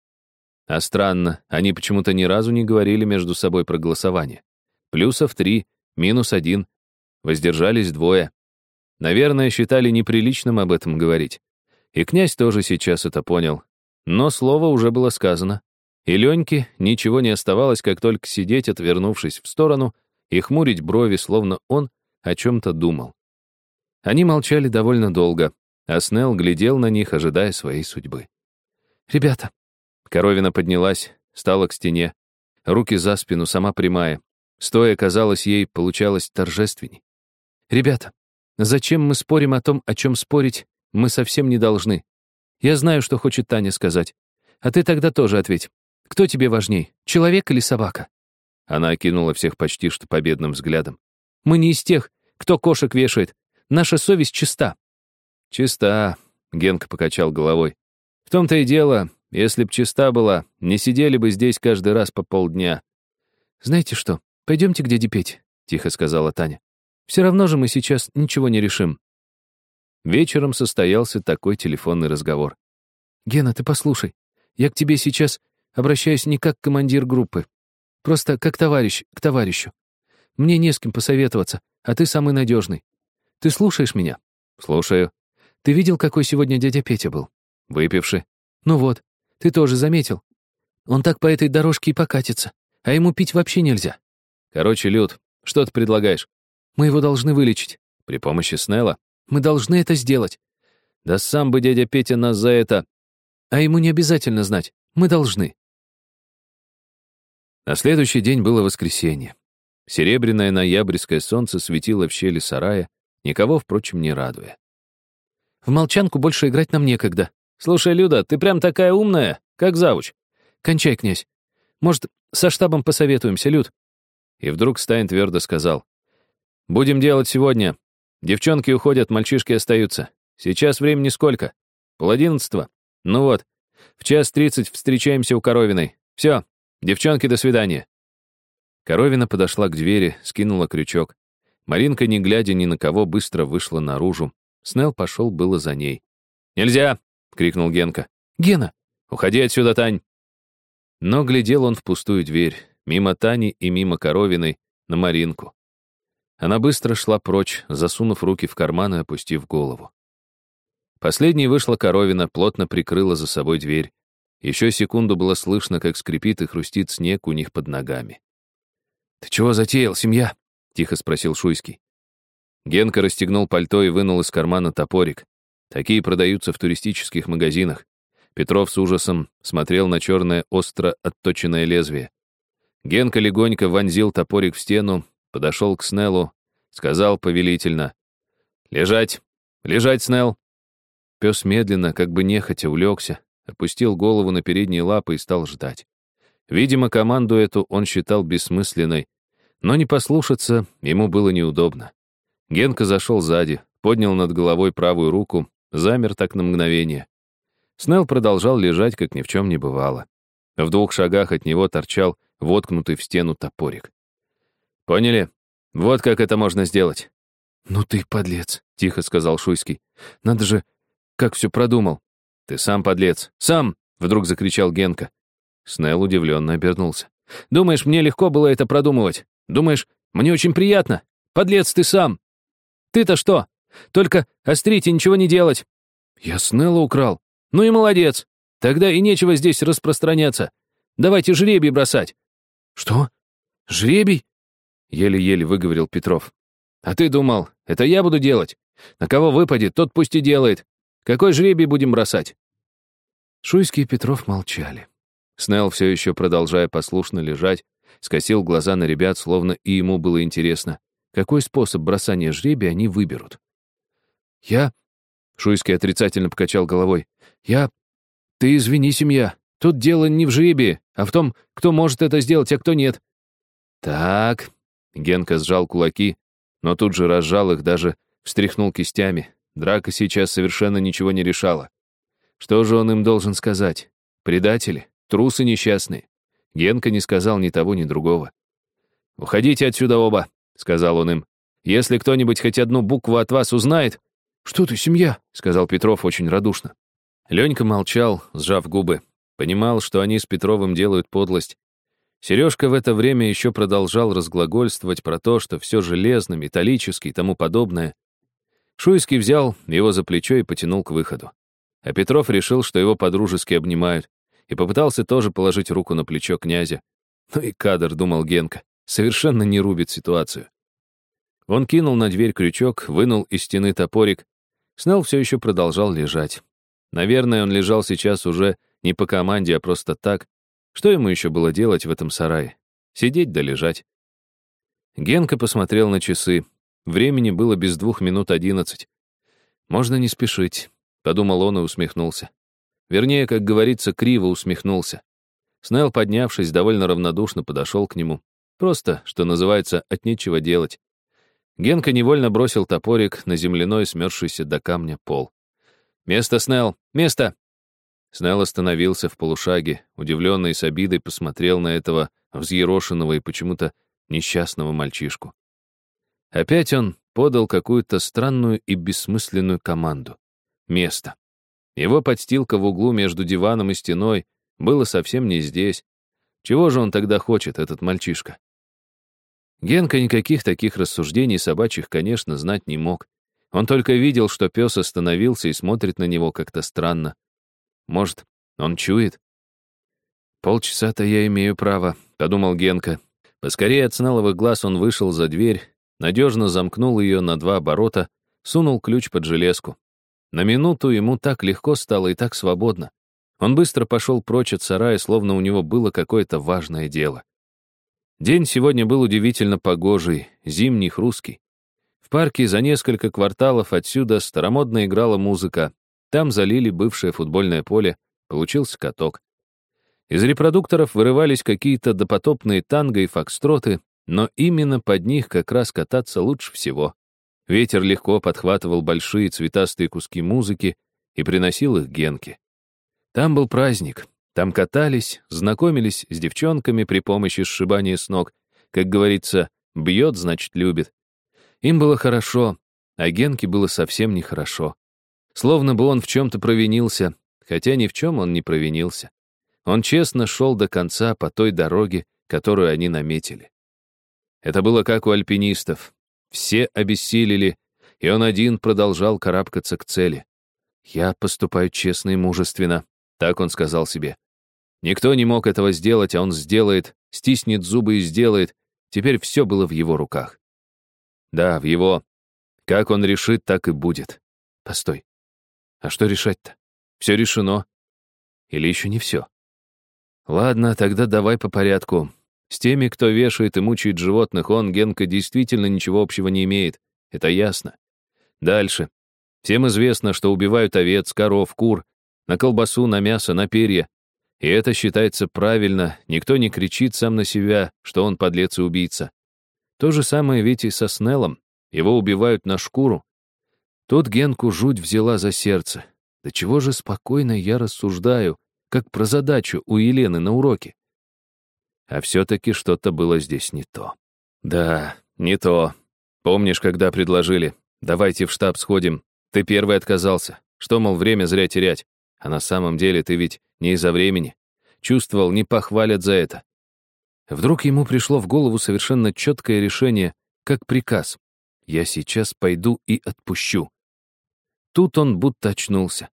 А странно, они почему-то ни разу не говорили между собой про голосование. Плюсов три, минус один. Воздержались двое. Наверное, считали неприличным об этом говорить. И князь тоже сейчас это понял. Но слово уже было сказано. И Леньке ничего не оставалось, как только сидеть, отвернувшись в сторону, и хмурить брови, словно он о чем-то думал. Они молчали довольно долго, а Снелл глядел на них, ожидая своей судьбы. «Ребята, Коровина поднялась, стала к стене. Руки за спину, сама прямая. Стоя, казалось ей, получалось торжественней. «Ребята, зачем мы спорим о том, о чем спорить мы совсем не должны? Я знаю, что хочет Таня сказать. А ты тогда тоже ответь. Кто тебе важней, человек или собака?» Она окинула всех почти что победным взглядом. «Мы не из тех, кто кошек вешает. Наша совесть чиста». «Чиста», — Генка покачал головой. «В том-то и дело, если б чиста была, не сидели бы здесь каждый раз по полдня. «Знаете что, пойдемте к дяде Пете», — тихо сказала Таня. «Все равно же мы сейчас ничего не решим». Вечером состоялся такой телефонный разговор. «Гена, ты послушай, я к тебе сейчас обращаюсь не как командир группы, просто как товарищ к товарищу. Мне не с кем посоветоваться, а ты самый надежный. Ты слушаешь меня?» «Слушаю». «Ты видел, какой сегодня дядя Петя был?» «Выпивший». «Ну вот, ты тоже заметил? Он так по этой дорожке и покатится, а ему пить вообще нельзя. Короче, Люд, что ты предлагаешь? Мы его должны вылечить. При помощи Снелла? Мы должны это сделать. Да сам бы дядя Петя нас за это... А ему не обязательно знать. Мы должны. На следующий день было воскресенье. Серебряное ноябрьское солнце светило в щели сарая, никого, впрочем, не радуя. «В молчанку больше играть нам некогда», «Слушай, Люда, ты прям такая умная, как завуч». «Кончай, князь. Может, со штабом посоветуемся, Люд?» И вдруг Стайн твердо сказал. «Будем делать сегодня. Девчонки уходят, мальчишки остаются. Сейчас времени сколько? Пол одиннадцатого. Ну вот, в час тридцать встречаемся у Коровиной. Все, девчонки, до свидания». Коровина подошла к двери, скинула крючок. Маринка, не глядя ни на кого, быстро вышла наружу. Снелл пошел было за ней. «Нельзя!» — крикнул Генка. «Гена!» «Уходи отсюда, Тань!» Но глядел он в пустую дверь, мимо Тани и мимо Коровиной, на Маринку. Она быстро шла прочь, засунув руки в карман и опустив голову. Последней вышла Коровина, плотно прикрыла за собой дверь. Еще секунду было слышно, как скрипит и хрустит снег у них под ногами. «Ты чего затеял, семья?» — тихо спросил Шуйский. Генка расстегнул пальто и вынул из кармана топорик. Такие продаются в туристических магазинах. Петров с ужасом смотрел на черное остро отточенное лезвие. Генка легонько вонзил топорик в стену, подошел к Снеллу, сказал повелительно. «Лежать! Лежать, Снелл!» Пес медленно, как бы нехотя, улегся, опустил голову на передние лапы и стал ждать. Видимо, команду эту он считал бессмысленной, но не послушаться ему было неудобно. Генка зашел сзади, поднял над головой правую руку, замер так на мгновение. Снелл продолжал лежать, как ни в чем не бывало. В двух шагах от него торчал воткнутый в стену топорик. «Поняли? Вот как это можно сделать». «Ну ты подлец», — тихо сказал Шуйский. «Надо же, как все продумал». «Ты сам подлец, сам!» — вдруг закричал Генка. Снелл удивленно обернулся. «Думаешь, мне легко было это продумывать? Думаешь, мне очень приятно? Подлец ты сам! Ты-то что? Только острить и ничего не делать!» «Я Снелла украл», ну и молодец. Тогда и нечего здесь распространяться. Давайте жребий бросать. Что? Жребий? Еле-еле выговорил Петров. А ты думал, это я буду делать? На кого выпадет, тот пусть и делает. Какой жребий будем бросать? Шуйский и Петров молчали. Снелл, все еще продолжая послушно лежать, скосил глаза на ребят, словно и ему было интересно, какой способ бросания жребия они выберут. «Я...» — Шуйский отрицательно покачал головой. Я... Ты извини, семья. Тут дело не в жребии, а в том, кто может это сделать, а кто нет. Так... Генка сжал кулаки, но тут же разжал их, даже встряхнул кистями. Драка сейчас совершенно ничего не решала. Что же он им должен сказать? Предатели? Трусы несчастные? Генка не сказал ни того, ни другого. «Уходите отсюда оба», — сказал он им. «Если кто-нибудь хоть одну букву от вас узнает...» «Что ты, семья?» — сказал Петров очень радушно. Ленька молчал, сжав губы. Понимал, что они с Петровым делают подлость. Сережка в это время еще продолжал разглагольствовать про то, что все железно, металлический и тому подобное. Шуйский взял его за плечо и потянул к выходу. А Петров решил, что его подружески обнимают, и попытался тоже положить руку на плечо князя. Ну и кадр, думал Генка, совершенно не рубит ситуацию. Он кинул на дверь крючок, вынул из стены топорик. Снелл все еще продолжал лежать. Наверное, он лежал сейчас уже не по команде, а просто так. Что ему еще было делать в этом сарае? Сидеть да лежать. Генка посмотрел на часы. Времени было без двух минут одиннадцать. «Можно не спешить», — подумал он и усмехнулся. Вернее, как говорится, криво усмехнулся. Снелл, поднявшись, довольно равнодушно подошел к нему. Просто, что называется, от нечего делать. Генка невольно бросил топорик на земляной, смерзшийся до камня пол. «Место, Снелл! Место!» Снелл остановился в полушаге, удивленный с обидой посмотрел на этого взъерошенного и почему-то несчастного мальчишку. Опять он подал какую-то странную и бессмысленную команду. Место. Его подстилка в углу между диваном и стеной было совсем не здесь. Чего же он тогда хочет, этот мальчишка? Генка никаких таких рассуждений собачьих, конечно, знать не мог. Он только видел, что пес остановился и смотрит на него как-то странно. Может, он чует? «Полчаса-то я имею право», — подумал Генка. Поскорее от сналовых глаз он вышел за дверь, надежно замкнул ее на два оборота, сунул ключ под железку. На минуту ему так легко стало и так свободно. Он быстро пошел прочь от сарая, словно у него было какое-то важное дело. День сегодня был удивительно погожий, зимний, русский. В парке за несколько кварталов отсюда старомодно играла музыка. Там залили бывшее футбольное поле, получился каток. Из репродукторов вырывались какие-то допотопные танго и фокстроты, но именно под них как раз кататься лучше всего. Ветер легко подхватывал большие цветастые куски музыки и приносил их Генке. Там был праздник. Там катались, знакомились с девчонками при помощи сшибания с ног. Как говорится, бьет, значит, любит. Им было хорошо, а Генке было совсем нехорошо. Словно бы он в чем-то провинился, хотя ни в чем он не провинился. Он честно шел до конца по той дороге, которую они наметили. Это было как у альпинистов. Все обессилели, и он один продолжал карабкаться к цели. «Я поступаю честно и мужественно», — так он сказал себе. Никто не мог этого сделать, а он сделает, стиснет зубы и сделает. Теперь все было в его руках. Да, в его. Как он решит, так и будет. Постой. А что решать-то? Все решено. Или еще не все? Ладно, тогда давай по порядку. С теми, кто вешает и мучает животных, он, Генка, действительно ничего общего не имеет. Это ясно. Дальше. Всем известно, что убивают овец, коров, кур, на колбасу, на мясо, на перья. И это считается правильно, никто не кричит сам на себя, что он подлец и убийца. То же самое ведь и со Снеллом. Его убивают на шкуру. Тут Генку жуть взяла за сердце. Да чего же спокойно я рассуждаю, как про задачу у Елены на уроке. А все-таки что-то было здесь не то. Да, не то. Помнишь, когда предложили? Давайте в штаб сходим. Ты первый отказался. Что, мол, время зря терять? А на самом деле ты ведь не из-за времени. Чувствовал, не похвалят за это. Вдруг ему пришло в голову совершенно четкое решение, как приказ. «Я сейчас пойду и отпущу». Тут он будто очнулся.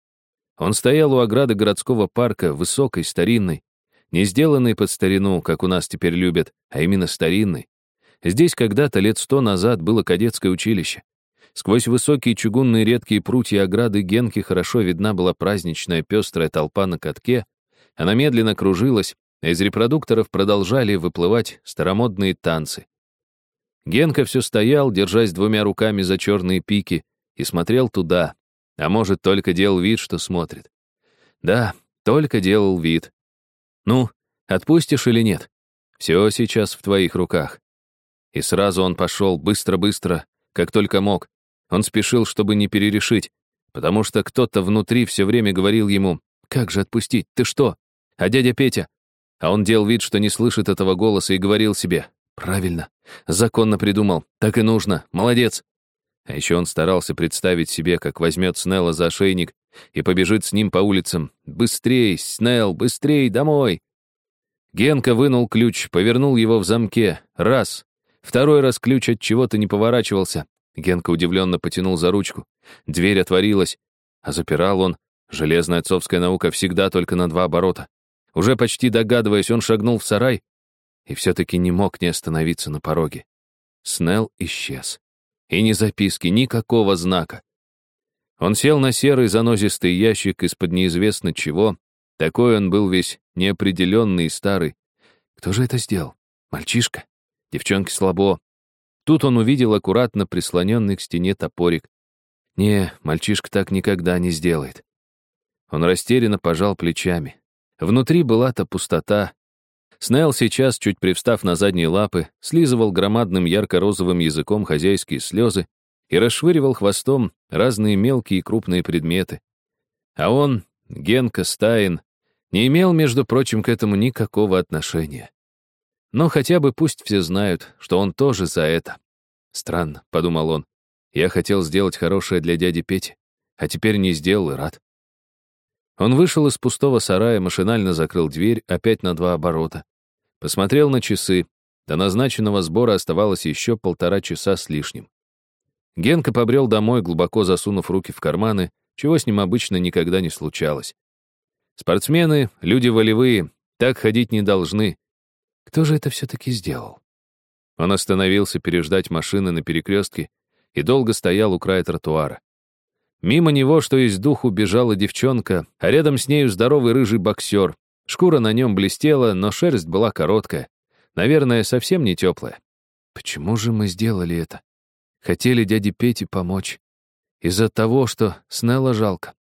Он стоял у ограды городского парка, высокой, старинной, не сделанной под старину, как у нас теперь любят, а именно старинной. Здесь когда-то лет сто назад было кадетское училище. Сквозь высокие чугунные редкие прутья ограды Генки хорошо видна была праздничная пестрая толпа на катке. Она медленно кружилась, а из репродукторов продолжали выплывать старомодные танцы. Генка все стоял, держась двумя руками за черные пики, и смотрел туда, а может, только делал вид, что смотрит. Да, только делал вид. Ну, отпустишь или нет? Все сейчас в твоих руках. И сразу он пошел быстро-быстро, как только мог, он спешил, чтобы не перерешить, потому что кто-то внутри все время говорил ему, «Как же отпустить? Ты что? А дядя Петя?» А он делал вид, что не слышит этого голоса и говорил себе, «Правильно, законно придумал, так и нужно, молодец». А еще он старался представить себе, как возьмет Снелла за ошейник и побежит с ним по улицам. «Быстрей, Снелл, быстрей, домой!» Генка вынул ключ, повернул его в замке. Раз. Второй раз ключ от чего-то не поворачивался. Генка удивленно потянул за ручку. Дверь отворилась, а запирал он. Железная отцовская наука всегда только на два оборота. Уже почти догадываясь, он шагнул в сарай и все-таки не мог не остановиться на пороге. Снелл исчез. И ни записки, никакого знака. Он сел на серый занозистый ящик из-под неизвестно чего. Такой он был весь неопределенный и старый. Кто же это сделал? Мальчишка? Девчонки слабо, Тут он увидел аккуратно прислоненный к стене топорик. Не, мальчишка так никогда не сделает. Он растерянно пожал плечами. Внутри была-то пустота. Снелл сейчас, чуть привстав на задние лапы, слизывал громадным ярко-розовым языком хозяйские слезы и расшвыривал хвостом разные мелкие и крупные предметы. А он, Генка Стаин, не имел, между прочим, к этому никакого отношения. Но хотя бы пусть все знают, что он тоже за это. Странно, — подумал он. Я хотел сделать хорошее для дяди Пети, а теперь не сделал и рад. Он вышел из пустого сарая, машинально закрыл дверь опять на два оборота. Посмотрел на часы. До назначенного сбора оставалось еще полтора часа с лишним. Генка побрел домой, глубоко засунув руки в карманы, чего с ним обычно никогда не случалось. Спортсмены — люди волевые, так ходить не должны, кто же это все-таки сделал? Он остановился переждать машины на перекрестке и долго стоял у края тротуара. Мимо него, что из духу, бежала девчонка, а рядом с нею здоровый рыжий боксер. Шкура на нем блестела, но шерсть была короткая. Наверное, совсем не теплая. Почему же мы сделали это? Хотели дяде Пете помочь. Из-за того, что Снелла жалко.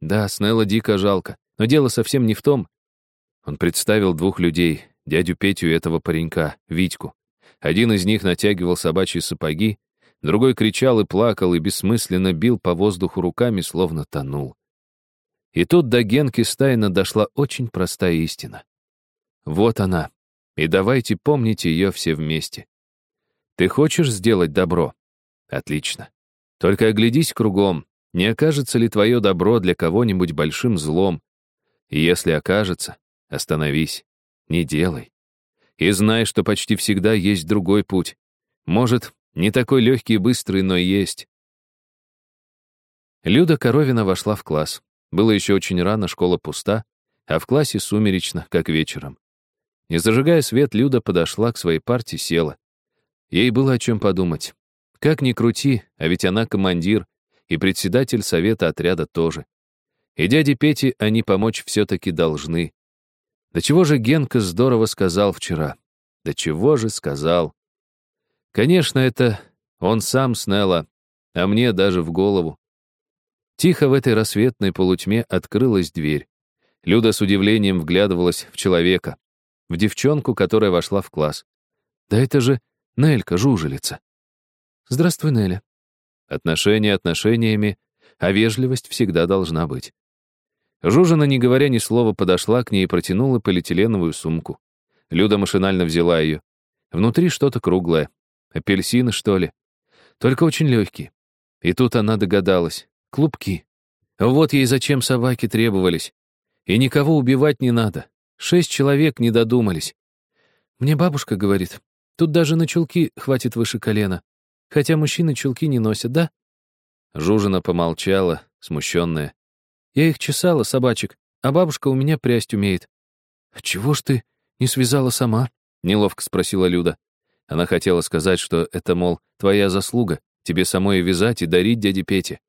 Да, Снелла дико жалко, но дело совсем не в том. Он представил двух людей, дядю Петю и этого паренька, Витьку. Один из них натягивал собачьи сапоги, другой кричал и плакал и бессмысленно бил по воздуху руками, словно тонул. И тут до Генки Стайна дошла очень простая истина. Вот она, и давайте помнить ее все вместе. Ты хочешь сделать добро? Отлично. Только оглядись кругом, не окажется ли твое добро для кого-нибудь большим злом. И если окажется, остановись, не делай. И знай, что почти всегда есть другой путь. Может, не такой легкий и быстрый, но есть. Люда Коровина вошла в класс. Было еще очень рано, школа пуста, а в классе сумеречно, как вечером. Не зажигая свет, Люда подошла к своей парте, села. Ей было о чем подумать. Как ни крути, а ведь она командир и председатель совета отряда тоже. И дяде Пете они помочь все-таки должны. Да чего же Генка здорово сказал вчера? Да чего же сказал? Конечно, это он сам с Нелла, а мне даже в голову. Тихо в этой рассветной полутьме открылась дверь. Люда с удивлением вглядывалась в человека, в девчонку, которая вошла в класс. Да это же Нелька, жужелица. Здравствуй, Неля. Отношения отношениями, а вежливость всегда должна быть. Жужина, не говоря ни слова, подошла к ней и протянула полиэтиленовую сумку. Люда машинально взяла ее. Внутри что-то круглое. Апельсины, что ли? Только очень легкие. И тут она догадалась. Клубки. Вот ей зачем собаки требовались. И никого убивать не надо. Шесть человек не додумались. Мне бабушка говорит, тут даже на чулки хватит выше колена. Хотя мужчины чулки не носят, да? Жужина помолчала, смущенная. Я их чесала, собачек, а бабушка у меня прясть умеет. «А «Чего ж ты не связала сама?» — неловко спросила Люда. Она хотела сказать, что это, мол, твоя заслуга, тебе самой вязать и дарить дяде Пете.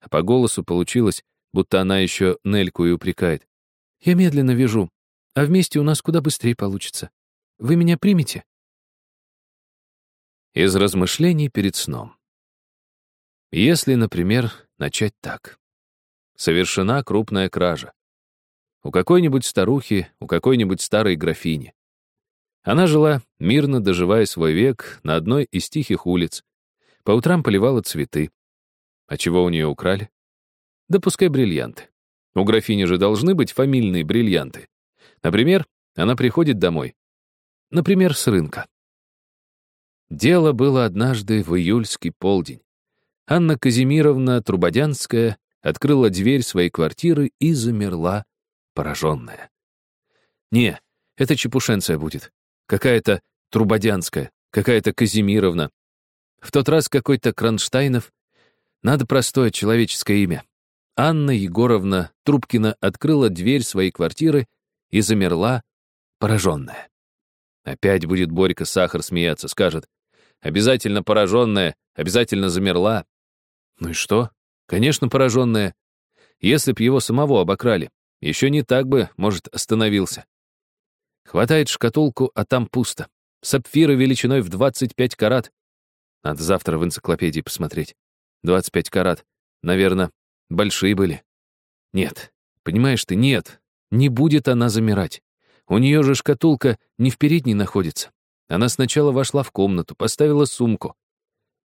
А по голосу получилось, будто она еще Нельку и упрекает. «Я медленно вяжу, а вместе у нас куда быстрее получится. Вы меня примете?» Из размышлений перед сном. Если, например, начать так. Совершена крупная кража. У какой-нибудь старухи, у какой-нибудь старой графини. Она жила, мирно доживая свой век, на одной из тихих улиц. По утрам поливала цветы. А чего у нее украли? Да пускай бриллианты. У графини же должны быть фамильные бриллианты. Например, она приходит домой. Например, с рынка. Дело было однажды в июльский полдень. Анна Казимировна Трубодянская открыла дверь своей квартиры и замерла, пораженная. Не, это чепушенция будет. Какая-то Трубодянская, какая-то Казимировна. В тот раз какой-то Кронштайнов надо простое человеческое имя. Анна Егоровна Трубкина открыла дверь своей квартиры и замерла, пораженная. Опять будет Борька Сахар смеяться, скажет. Обязательно пораженная, обязательно замерла. Ну и что? Конечно, пораженная. Если б его самого обокрали, еще не так бы, может, остановился. Хватает шкатулку, а там пусто. Сапфиры величиной в 25 карат. Надо завтра в энциклопедии посмотреть. 25 карат. Наверное, большие были. Нет. Понимаешь ты, нет. Не будет она замирать. У нее же шкатулка не в передней находится. Она сначала вошла в комнату, поставила сумку.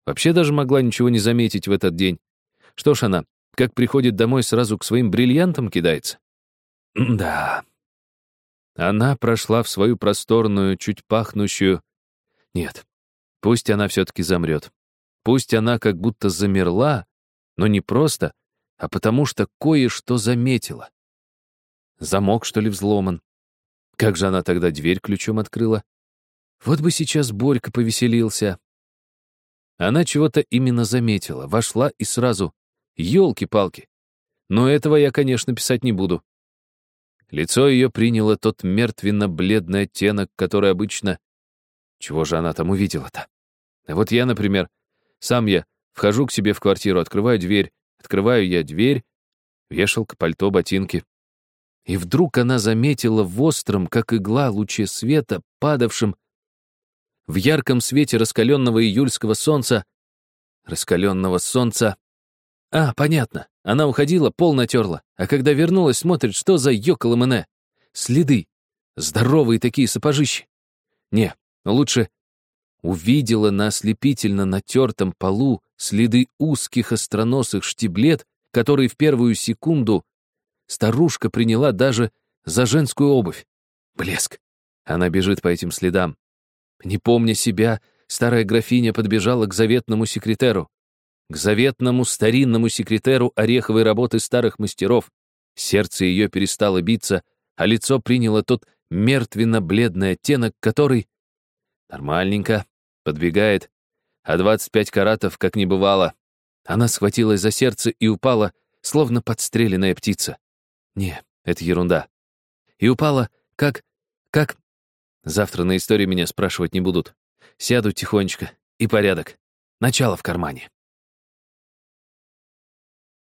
Вообще даже могла ничего не заметить в этот день. Что ж она, как приходит домой, сразу к своим бриллиантам кидается? Да. Она прошла в свою просторную, чуть пахнущую... Нет, пусть она все-таки замрет. Пусть она как будто замерла, но не просто, а потому что кое-что заметила. Замок, что ли, взломан? Как же она тогда дверь ключом открыла? Вот бы сейчас Борька повеселился. Она чего-то именно заметила, вошла и сразу. Ёлки-палки. Но этого я, конечно, писать не буду. Лицо ее приняло тот мертвенно-бледный оттенок, который обычно... Чего же она там увидела-то? Вот я, например, сам я вхожу к себе в квартиру, открываю дверь, открываю я дверь, вешалка, пальто, ботинки. И вдруг она заметила в остром, как игла, луче света, падавшем в ярком свете раскаленного июльского солнца... Раскаленного солнца... А, понятно. Она уходила, пол натерла, а когда вернулась, смотрит, что за ёколомане. Следы. Здоровые такие сапожищи. Не, лучше увидела на ослепительно натертом полу следы узких остроносых штиблет, которые в первую секунду старушка приняла даже за женскую обувь. Блеск. Она бежит по этим следам. Не помня себя, старая графиня подбежала к заветному секретеру. К заветному старинному секретеру ореховой работы старых мастеров. Сердце ее перестало биться, а лицо приняло тот мертвенно-бледный оттенок, который... Нормальненько, подбегает, а 25 каратов как не бывало. Она схватилась за сердце и упала, словно подстреленная птица. Не, это ерунда. И упала, как... как... Завтра на истории меня спрашивать не будут. Сяду тихонечко, и порядок. Начало в кармане.